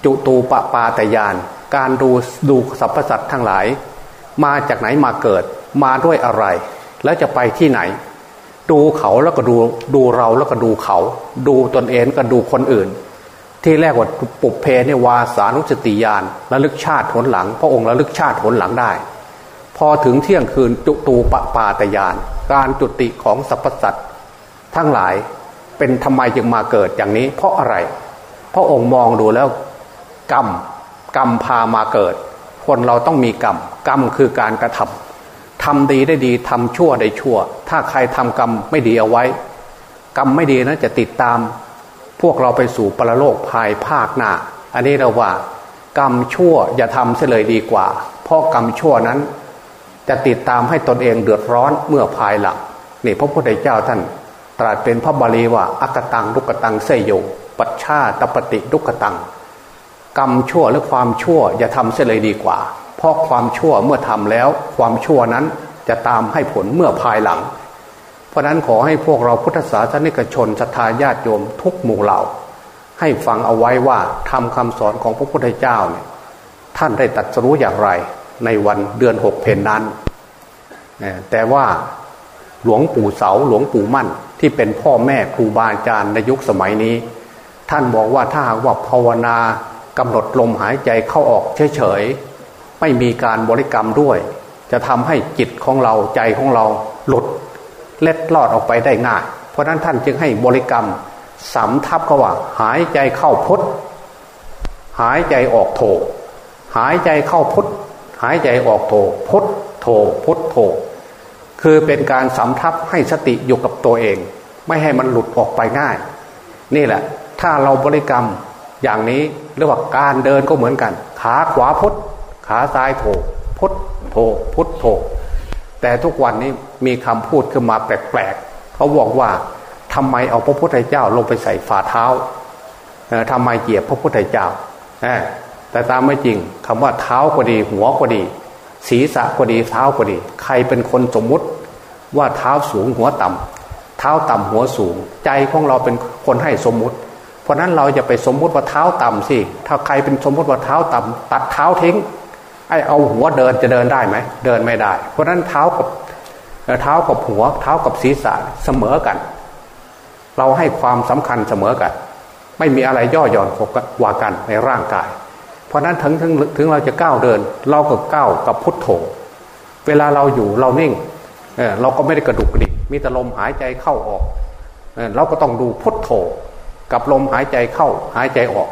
จุตูปปาตยาน การดูดูสรรพสัตว์ทั้งหลาย มาจากไหนมาเกิด มาด้วยอะไร แล้วจะไปที่ไหน ดูเขาแล้วก็ดูดูเราแล้วก็ดูเขา ดูตนเองก็ดูคนอื่น ที่แรกว่าปุบเพเนวาสานุสติยานระลึกชาติผลหลัง พระองค์ระลึกชาติผลหลังได้ พอถึงเที่ยงคืนจุตูปปาตยาน การจุติของสรรพสัตว์ทั้งหลายเป็นทำไมจึงมาเกิดอย่างนี้ เพราะอะไรพระองค์มองดูแล้ว กรรมกรรมพามาเกิด คนเราต้องมีกรรม กรรมคือการกระทำทำดีได้ดีทำชั่วได้ชั่ว ถ้าใครทำกรรมไม่ดีเอาไว้ กรรมไม่ดีนะจะติดตาม พวกเราไปสู่ปรโลกภายภาคหน้า อันนี้เราว่า กรรมชั่วอย่าทำเสียเลยดีกว่า เพราะกรรมชั่วนั้น จะติดตามให้ตนเองเดือดร้อนเมื่อภายหลังนี่พระพุทธเจ้าท่าน ตรัสเป็นพระบาลีว่าอักตังลุกตังเสยโยปัชชาตปฏิลุกตัง กรรมชั่วหรือความชั่วอย่าทำเสียเลยดีกว่า เพราะความชั่วเมื่อทำแล้ว ความชั่วนั้นจะตามให้ผลเมื่อภายหลัง เพราะนั้นขอให้พวกเราพุทธศาสนิกชนศรัทธาญาติโยมทุกหมู่เหล่า ให้ฟังเอาไว้ว่าทำคำสอนของพระพุทธเจ้าเนี่ยท่านได้ตัดสู้อย่างไร ในวันเดือนหกเพนนั้น แต่ว่าหลวงปู่เสาหลวงปู่มั่น ที่เป็นพ่อแม่ครูบาอาจารย์ในยุคสมัยนี้ ท่านบอกว่าถ้าหากว่าภาวนา กำหนดลมหายใจเข้าออกเฉยๆไม่มีการบริกรรมด้วย จะทำให้จิตของเราใจของเราหลุดเล็ดลอดออกไปได้ง่าย เพราะนั้นท่านจึงให้บริกรรมสำทับเขาว่า หายใจเข้าพุทหายใจออกโถหายใจเข้าพุทหายใจออกโถพุทโถพุทโถคือเป็นการสำทับให้สติอยู่กับตัวเอง ไม่ให้มันหลุดออกไปง่าย นี่แหละ ถ้าเราบริกรรม อย่างนี้เรียกว่าการเดินก็เหมือนกัน ขาขวาพุทขาซ้ายโถพุทโถพุทโถแต่ทุกวันนี้มีคำพูดขึ้นมาแปลกๆเขาบอกว่าทำไมเอาพระพุทธเจ้าลงไปใส่ฝ่าเท้าทำไมเหยียบพระพุทธเจ้าแต่ตามไม่จริงคำว่าเท้าก็ดี หัวก็ดี ศีรษะก็ดีเท้าก็ดี ใครเป็นคนสมมุติว่าเท้าสูงหัวต่ำเท้าต่ำหัวสูง ใจของเราเป็นคนให้สมมุติ ราะนั้นเราจะไปสมมุติว่าเท้าต่ำสิ ถ้าใครเป็นสมมุติว่าเท้าต่ำตัดเท้าทิ้ง ไอ้เอาหัวเดินจะเดินได้ไหม เดินไม่ได้ เพราะนั้นเท้ากับเท้ากับหัว เท้ากับศีรษะเสมอกัน เราให้ความสำคัญเสมอกัน ไม่มีอะไรย่อหย่อนกว่ากันในร่างกาย เพราะนั้นถึงถึงถึงเราจะก้าวเดิน เราก็ก้าวกับพุทโธ เวลาเราอยู่เรานิ่งเเราก็ไม่ได้กระดุกกระดิกมีแต่ลมหายใจเข้าออกเเราก็ต้องดูพุทโธ กับลมหายใจเข้าหายใจออก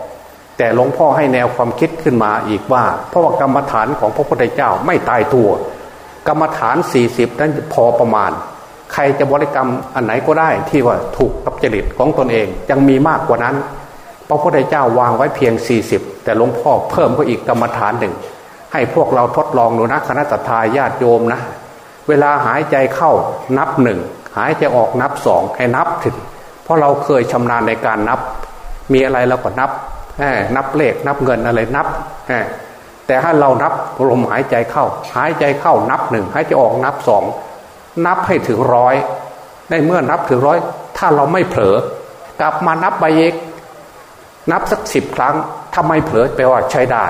แต่หลวงพ่อให้แนวความคิดขึ้นมาอีกว่า เพราะว่ากรรมฐานของพระพุทธเจ้าไม่ตายตัว กรรมฐาน 40 นั้นพอประมาณ ใครจะบริกรรมอันไหนก็ได้ที่ว่าถูกกับจริตของตนเองยังมีมากกว่านั้น พระพุทธเจ้าวางไว้เพียง 40 แต่หลวงพ่อเพิ่มก็อีกกรรมฐานหนึ่งให้พวกเราทดลองดูนะคณะทาญาติโยมนะ เวลาหายใจเข้านับหนึ่งหายใจออกนับสองให้นับถึง ราะเราเคยชำนาญในการนับ มีอะไรเราก็นับนับเลขนับเงินอะไรนับแต่ถ้าเรานับลมหายใจเข้า หายใจเข้านับหนึ่งหายใจออกนับสองนับให้ถึงร้อยในเมื่อนับถึงร้อยถ้าเราไม่เผลอกลับมานับไปเอกนับสักสิบครั้งถ้าไม่เผลอแปลว่าใช้ได้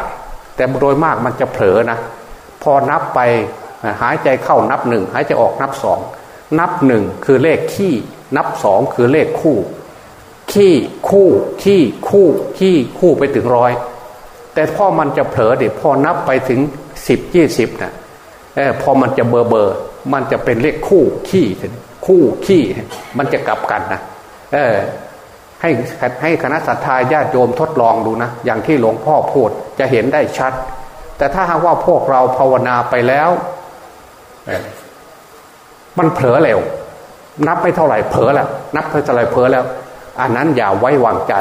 แต่โดยมากมันจะเผลอนะ พอนับไปหายใจเข้านับหนึ่งหายใจออกนับสอง นับหนึ่งคือเลขขี้นับสองคือเลขคู่ ขี้คู่ขี้คู่ขี้คู่ไปถึงร้อยแต่พ่อมันจะเผลอเดี๋ยพอนับไปถึงสิบยี่สิบนะ่ะพอมันจะเบอร์เบอร์มันจะเป็นเลขคู่ขี้คู่ขี้มันจะกลับกันนะเออให้ให้คณะสัตยาญาติโยมทดลองดูนะ อย่างที่หลวงพ่อพูดจะเห็นได้ชัด แต่ถ้าหากว่าพวกเราภาวนาไปแล้ว มันเผลอเร็ว นับไปเท่าไหร่เผลอแล้วนับไปเท่าไหร่เผลอแล้ว อันนั้นอย่าไว้วางใจ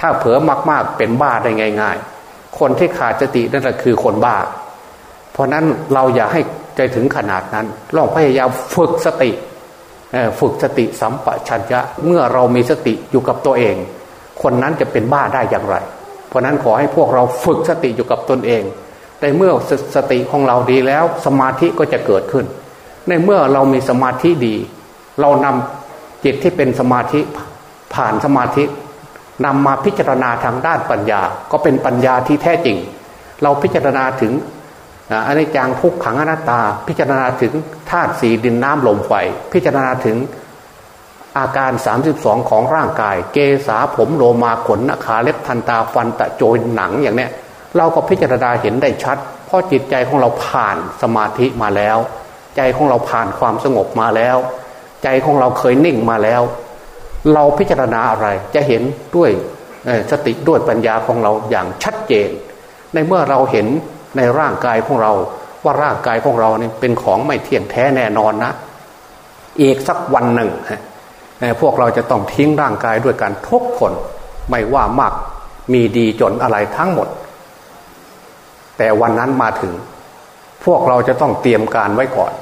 ถ้าเผลอมากๆเป็นบ้าได้ง่าย ๆ คนที่ขาดสตินั่นแหละคือคนบ้า เพราะนั้นเราอย่าให้ใจถึงขนาดนั้นลองพยายามฝึกสติฝึกสติสัมปชัญญะเมื่อเรามีสติอยู่กับตัวเอง คนนั้นจะเป็นบ้าได้อย่างไร เพราะนั้นขอให้พวกเราฝึกสติอยู่กับตนเอง แต่เมื่อสสติของเราดีแล้วสมาธิก็จะเกิดขึ้น ในเมื่อเรามีสมาธิดี เรานำจิตที่เป็นสมาธิผ่านสมาธินำมาพิจารณาทางด้านปัญญา ก็เป็นปัญญาที่แท้จริง เราพิจารณาถึงอนิจจังทุกขังอนัตตา พิจารณาถึงธาตุสีดินน้ำลมไฟพิจารณาถึงอาการ 32 ของร่างกาย เกษาผมโลมาขนขาเล็บทันตาฟันตะโจยหนังอย่างเนี้ยเราก็พิจารณาเห็นได้ชัด เพราะจิตใจของเราผ่านสมาธิมาแล้ว ใจของเราผ่านความสงบมาแล้ว ใจของเราเคยนิ่งมาแล้ว เราพิจารณาอะไรจะเห็นด้วยสติด้วยปัญญาของเราอย่างชัดเจน ในเมื่อเราเห็นในร่างกายของเราว่าร่างกายของเราเนี่ยเป็นของไม่เที่ยงแท้แน่นอนนะอีกสักวันหนึ่งพวกเราจะต้องทิ้งร่างกายด้วยกันทุกคนไม่ว่ามากมีดีจนอะไรทั้งหมด แต่วันนั้นมาถึง พวกเราจะต้องเตรียมการไว้ก่อน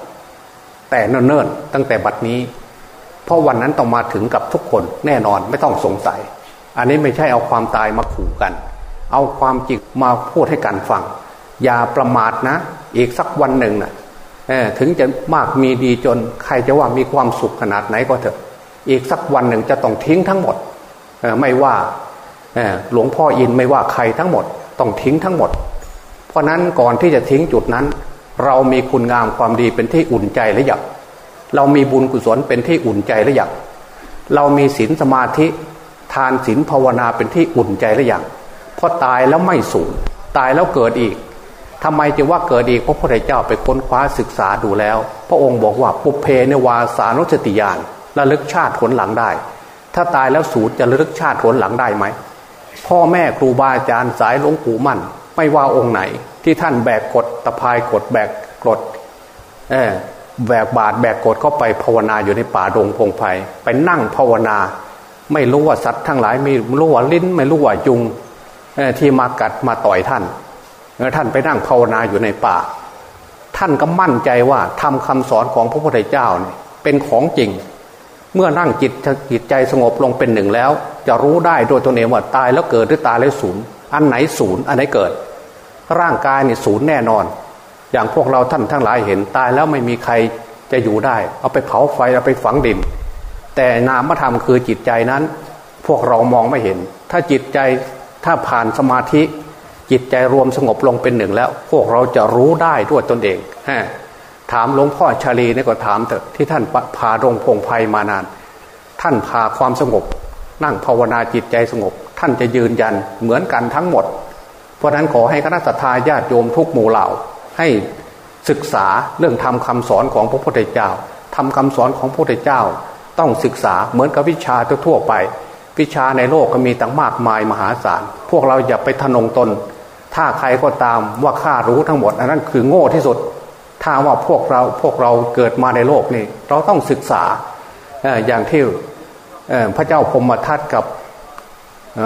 แต่เนิ่นๆตั้งแต่บัดนี้ เพราะวันนั้นต้องมาถึงกับทุกคนแน่นอนไม่ต้องสงสัย อันนี้ไม่ใช่เอาความตายมาขู่กัน เอาความจริงมาพูดให้กันฟัง อย่าประมาทนะ อีกสักวันหนึ่งนะถึงจะมากมีดีจนใครจะว่ามีความสุขขนาดไหนก็เถอะ อีกสักวันหนึ่งจะต้องทิ้งทั้งหมดไม่ว่าหลวงพ่ออินไม่ว่าใครทั้งหมด ต้องทิ้งทั้งหมด ราะนั้นก่อนที่จะทิ้งจุดนั้น เรามีคุณงามความดีเป็นที่อุ่นใจหรือยังเรามีบุญกุศลเป็นที่อุ่นใจหรือยังเรามีศีลสมาธิทานศีลภาวนาเป็นที่อุ่นใจหรือยังพอตายแล้วไม่สูญตายแล้วเกิดอีกทำไมจะว่าเกิดอีกเพราะพระพุทธเจ้าไปค้นคว้าศึกษาดูแล้ว พระองค์บอกว่าปุเพเนวาสานุสติยานระลึกชาติผลหลังได้ ถ้าตายแล้วสูญจะระลึกชาติผลหลังได้ไหมพ่อแม่ครูบาอาจารย์สายหลวงปู่มั่น ไม่ว่าองค์ไหน ที่ท่านแบกกดตะพายกดแบกกดเออแบกบาดแบกกดเข้าไปภาวนาอยู่ในป่าดงพงไพ่ไปนั่งภาวนา ไม่รู้ว่าสัตว์ทั้งหลายไม่รู้ว่าลิ้น ไม่รู้ว่ายุงที่มากัดมาต่อยท่านท่านไปนั่งภาวนาอยู่ในป่า ท่านก็มั่นใจว่าทำคำสอนของพระพุทธเจ้าเนี่ยเป็นของจริง เมื่อนั่งจิตจิตใจสงบลงเป็นหนึ่งแล้ว จะรู้ได้โดยตัวเองว่าตายแล้วเกิดหรือตายแล้วศูนย์อันไหนศูนย์อันไหนเกิด ร่างกายเนี่ยศูนย์แน่นอน อย่างพวกเราท่านทั้งหลายเห็นตายแล้วไม่มีใครจะอยู่ได้ เอาไปเผาไฟเอาไปฝังดิน แต่นามธรรมคือจิตใจนั้น พวกเรามองไม่เห็น ถ้าจิตใจถ้าผ่านสมาธิ จิตใจรวมสงบลงเป็นหนึ่งแล้ว พวกเราจะรู้ได้ด้วยตนเองฮถามหลวงพ่อชาลีนี่ก็ถามเถอะที่ท่านพารงพงไพมานาน ท่านพาความสงบ นั่งภาวนาจิตใจสงบ ท่านจะยืนยันเหมือนกันทั้งหมด ราะนั้นขอให้คณะสัตยาญาติโยมทุกหมู่เหล่า ให้ศึกษาเรื่องทำคำสอนของพระพุทธเจ้าทำคำสอนของพระพุทธเจ้า ต้องศึกษาเหมือนกับวิชาทั่วไป วิชาในโลกก็มีตั้งมากมายมหาศาล พวกเราอย่าไปทนงตน ถ้าใครก็ตามว่าข้ารู้ทั้งหมดอันนั้นคือโง่ที่สุด ถ้าว่าพวกเราพวกเราเกิดมาในโลกนี้เราต้องศึกษาอย่างที่พระเจ้าพมทัตกับ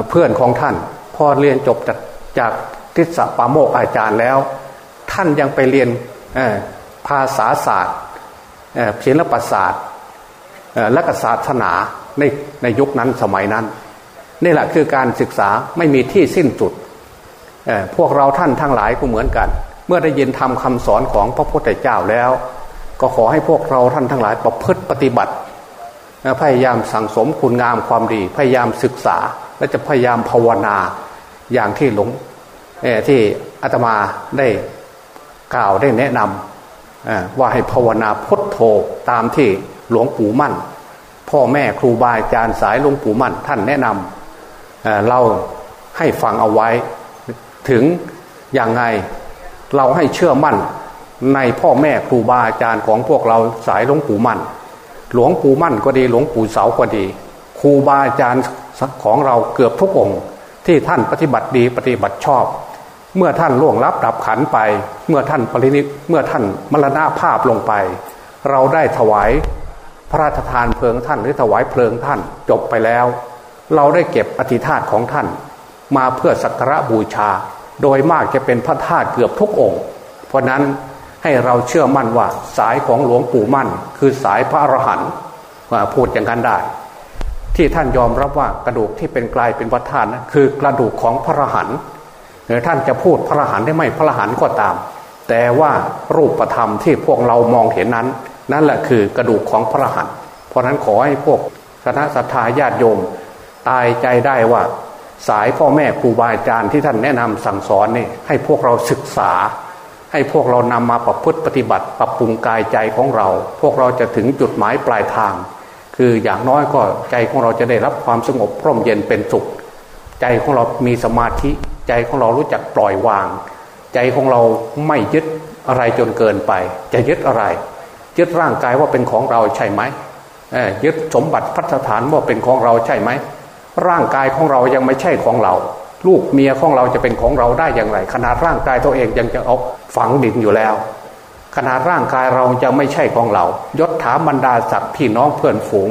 เพื่อนของท่าน พอเรียนจบจาก จากทิศปาโมกอาจารย์แล้ว ท่านยังไปเรียนภาษาศาสตร์ศิลปศาสตร์และกศาสนาในในยุคนั้นสมัยนั้นนี่แหละคือการศึกษาไม่มีที่สิ้นสุดพวกเราท่านทั้งหลายก็เหมือนกัน เมื่อได้ยินทำคำสอนของพระพุทธเจ้าแล้ว ก็ขอให้พวกเราท่านทั้งหลายประพฤติปฏิบัติ พยายามสั่งสมคุณงามความดี พยายามศึกษาและจะพยายามภาวนา อย่างที่หลวงที่อาตมาได้กล่าวได้แนะนำว่าให้ภาวนาพุทโธตามที่หลวงปู่มั่น พ่อแม่ครูบาอาจารย์สายหลวงปู่มั่น ท่านแนะนำเเราให้ฟังเอาไว้ ถึงอย่างไงเราให้เชื่อมั่นในพ่อแม่ครูบาอาจารย์ของพวกเราสายหลวงปู่มั่น หลวงปู่มั่นก็ดีหลวงปู่เสาก็ดี ครูบาอาจารย์ของเราเกือบทุกองค์ ที่ท่านปฏิบัติดีปฏิบัติชอบ เมื่อท่านล่วงลับดับขันไป เมื่อท่านปรินิเมื่อท่านมรณาภาพลงไป เราได้ถวายพระราชทานเพลิงท่านหรือถวายเพลิงท่านจบไปแล้ว เราได้เก็บอธิธาตของท่าน มาเพื่อสักการะบูชา โดยมากจะเป็นพระธาตุเกือบทุกองค์ เพราะนั้นให้เราเชื่อมั่นว่าสายของหลวงปู่มั่น คือสายพระอรหันต์พูดอย่างนั้นได้ ที่ท่านยอมรับว่ากระดูกที่เป็นกลายเป็นพระธาตุนะคือกระดูกของพระรหันต์ท่านจะพูดพระหันได้ไหมพระหันก็ตาม แต่ว่ารูปธรรมที่พวกเรามองเห็นนั้น นั่นแหละคือกระดูกของพระหันเพราะนั้นขอให้พวกคณะสัตยาญาติโยม ตายใจได้ว่าสายพ่อแม่ครูบาอาจารย์ที่ท่านแนะนำสั่งสอนนี่ให้พวกเราศึกษา ให้พวกเรานำมาประพฤติปฏิบัติ ปรับปรุงกายใจของเรา พวกเราจะถึงจุดหมายปลายทาง คืออย่างน้อยก็ใจของเราจะได้รับความสงบพร่มเย็นเป็นสุข ใจของเรามีสมาธิ ใจของเรารู้จักปล่อยวาง ใจของเราไม่ยึดอะไรจนเกินไป จะยึดอะไร ยึดร่างกายว่าเป็นของเราใช่ไหมยึดสมบัติพัฒฐานว่าเป็นของเราใช่ไหมร่างกายของเรายังไม่ใช่ของเรา ลูกเมียของเราจะเป็นของเราได้อย่างไร ขนาดร่างกายตัวเองยังจะเอาฝังดินอยู่แล้ว ขนาดร่างกายเราจะไม่ใช่ของเรา ยศถาบรรดาศักดิ์พี่น้องเพื่อนฝูง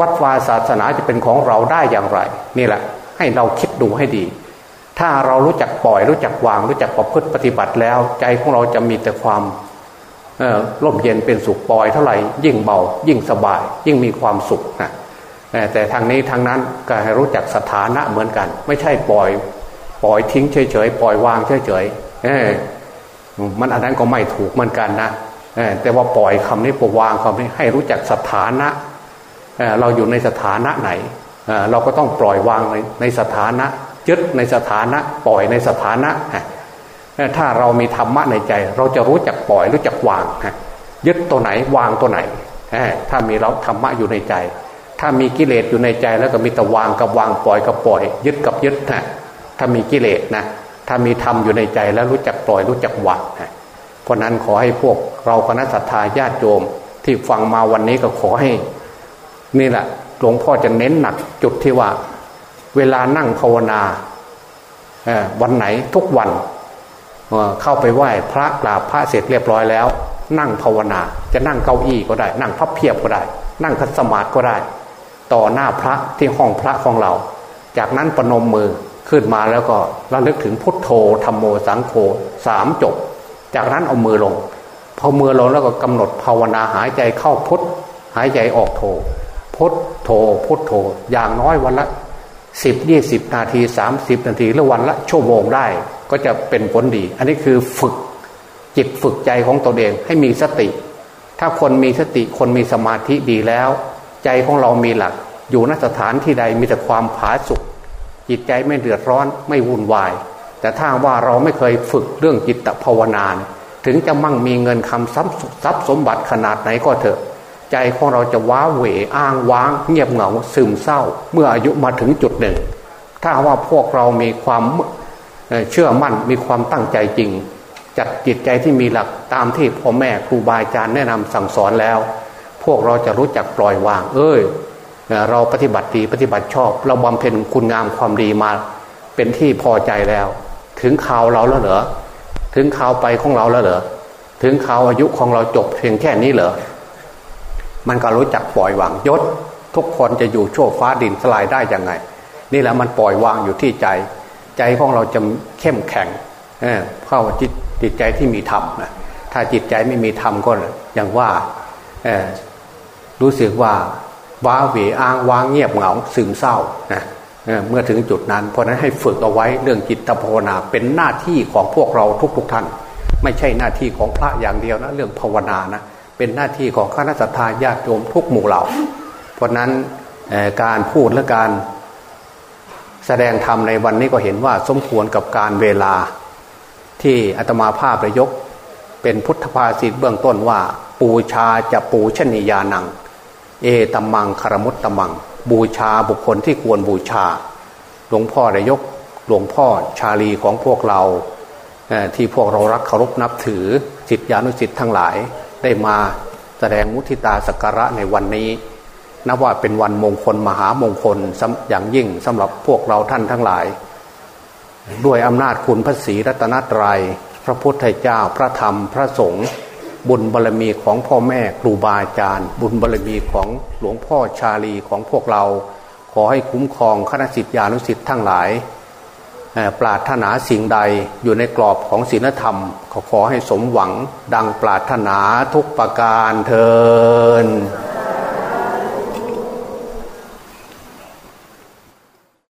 วัดวาศาสนาจะเป็นของเราได้อย่างไร นี่แหละ ให้เราคิดดูให้ดี ถ้าเรารู้จักปล่อยรู้จักวาง รู้จักประพฤติปฏิบัติแล้ว ใจของเราจะมีแต่ความร่มเย็นเป็นสุขปล่อยเท่าไหร่ยิ่งเบา ยิ่งสบาย ยิ่งมีความสุขนะแต่ทางนี้ทางนั้นก็ให้รู้จักสถานะเหมือนกัน ไม่ใช่ปล่อย ปล่อยทิ้งเฉยๆปล่อยวางเฉยๆ มันอันนั้นก็ไม่ถูกเหมือนกันนะแต่ว่าปล่อยคำนี้ปวางคำนี้ให้รู้จักสถานะเราอยู่ในสถานะไหน เราก็ต้องปล่อยวางในในสถานะยึดในสถานะปล่อยในสถานะ ถ้าเรามีธรรมะในใจ เราจะรู้จักปล่อยรู้จักวางยึดตัวไหนวางตัวไหน ถ้ามีเราธรรมะอยู่ในใจ ถ้ามีกิเลสอยู่ในใจแล้วก็มีแต่วางกับวางปล่อยกับปล่อย ยึดกับยึดนะถ้ามีกิเลสนะ ถ้ามีธรรมอยู่ในใจแล้วรู้จักปล่อยรู้จักวางเพราะนั้นขอให้พวกเราคณะสัตยาญาติโยมที่ฟังมาวันนี้ก็ขอให้ นี่แหละหลวงพ่อจะเน้นหนักจุดที่ว่า เวลานั่งภาวนาวันไหนทุกวันเข้าไปไหว้พระกราบพระเสร็จเรียบร้อยแล้ว นั่งภาวนา จะนั่งเก้าอี้ก็ได้ นั่งพับเพียบก็ได้ นั่งคัสมาธิก็ได้ ต่อหน้าพระที่ห้องพระของเรา จากนั้นประนมมือ ขึ้นมาแล้วก็ระลึกถึงพุทโธธรรมโมสังโฆสามจบ จากนั้นเอามือลง พอมือลงแล้วก็กำหนดภาวนาหายใจเข้าพุทหายใจออกโธพุทโธพุทโธ อย่างน้อยวันละสิบยี่สิบนาทีสามสิบนาทีหรือวันละชั่วโมงได้ ก็จะเป็นผลดี อันนี้คือฝึกจิตฝึกใจของตนเองให้มีสติ ถ้าคนมีสติคนมีสมาธิดีแล้ว ใจของเรามีหลัก อยู่นสถานที่ใดมีแต่ความผาสุก จิตใจไม่เดือดร้อนไม่วุ่นวาย แต่ถ้าว่าเราไม่เคยฝึกเรื่องจิตภาวนาถึงจะมั่งมีเงินคำทรัพย์สมบัติขนาดไหนก็เถอะ ใจของเราจะว้าเหวอ้างว้าง เงียบเหงาซึมเศร้า เมื่ออายุมาถึงจุดหนึ่ง ถ้าว่าพวกเรามีความเชื่อมั่นมีความตั้งใจจริง จัดจิตใจที่มีหลักตามที่พ่อแม่ครูบาอาจารย์แนะนำสั่งสอนแล้ว พวกเราจะรู้จักปล่อยวาง เอ้ย เราปฏิบัติดีปฏิบัติชอบ เราบำเพ็ญคุณงามความดีมาเป็นที่พอใจแล้ว ถึงข่าวเราแล้วเหรอถึงข่าวไปของเราแล้วเหรอถึงข่าวอายุของเราจบเพียงแค่นี้เหรอมันก็รู้จักปล่อยวางยศ ทุกคนจะอยู่ชั่วฟ้าดินสลายได้ยังไง นี่แหละมันปล่อยวางอยู่ที่ใจ ใจของเราจะเข้มแข็งเเข้าจิตจิตใจที่มีธรรมนะถ้าจิตใจไม่มีธรรมก็อย่างว่ารู้สึกว่า ว้าเหวอ้างว้างเงียบเหงาซึมเศร้านะเมื่อถึงจุดนั้น เพราะนั้นให้ฝึกเอาไว้เรื่องจิตภาวนาเป็นหน้าที่ของพวกเราทุกๆทท่าน ไม่ใช่หน้าที่ของพระอย่างเดียวนะเรื่องภาวนานะเป็นหน้าที่ของข้าราชการญาติโยมทุกหมู่เหล่า เพราะนั้นการพูดและการแสดงธรรมในวันนี้ก็เห็นว่าสมควรกับการเวลาที่อาตมาภาพประยก เป็นพุทธภาษิตเบื้องต้นว่า ปูชาจะปูชนียานัง เอตัมมังคารมุตตมัง บูชาบุคคลที่ควรบูชา หลวงพ่อได้ยกหลวงพ่อชาลีของพวกเราที่พวกเรารักเคารพนับถือจิตญาณุจิตทั้งหลายได้มาแสดงมุทิตาสักการะในวันนี้นับว่าเป็นวันมงคลมหามงคลอย่างยิ่งสำหรับพวกเราท่านทั้งหลาย ด้วยอำนาจคุณพระศรีรัตนตรยัย พระพุทธเจ้าพระธรรมพระสงฆ์ บุญบารรมีของพ่อแม่ครูบาอาจารย์ บุญบารรมีของหลวงพ่อชาลีของพวกเรา ขอให้คุ้มครองคณะสิทธิานุสิทธิ์ทั้งหลายปราถนาสิ่งใดอยู่ในกรอบของศีลธรรม ขอขอให้สมหวังดังปราถนาทุกประการเทิน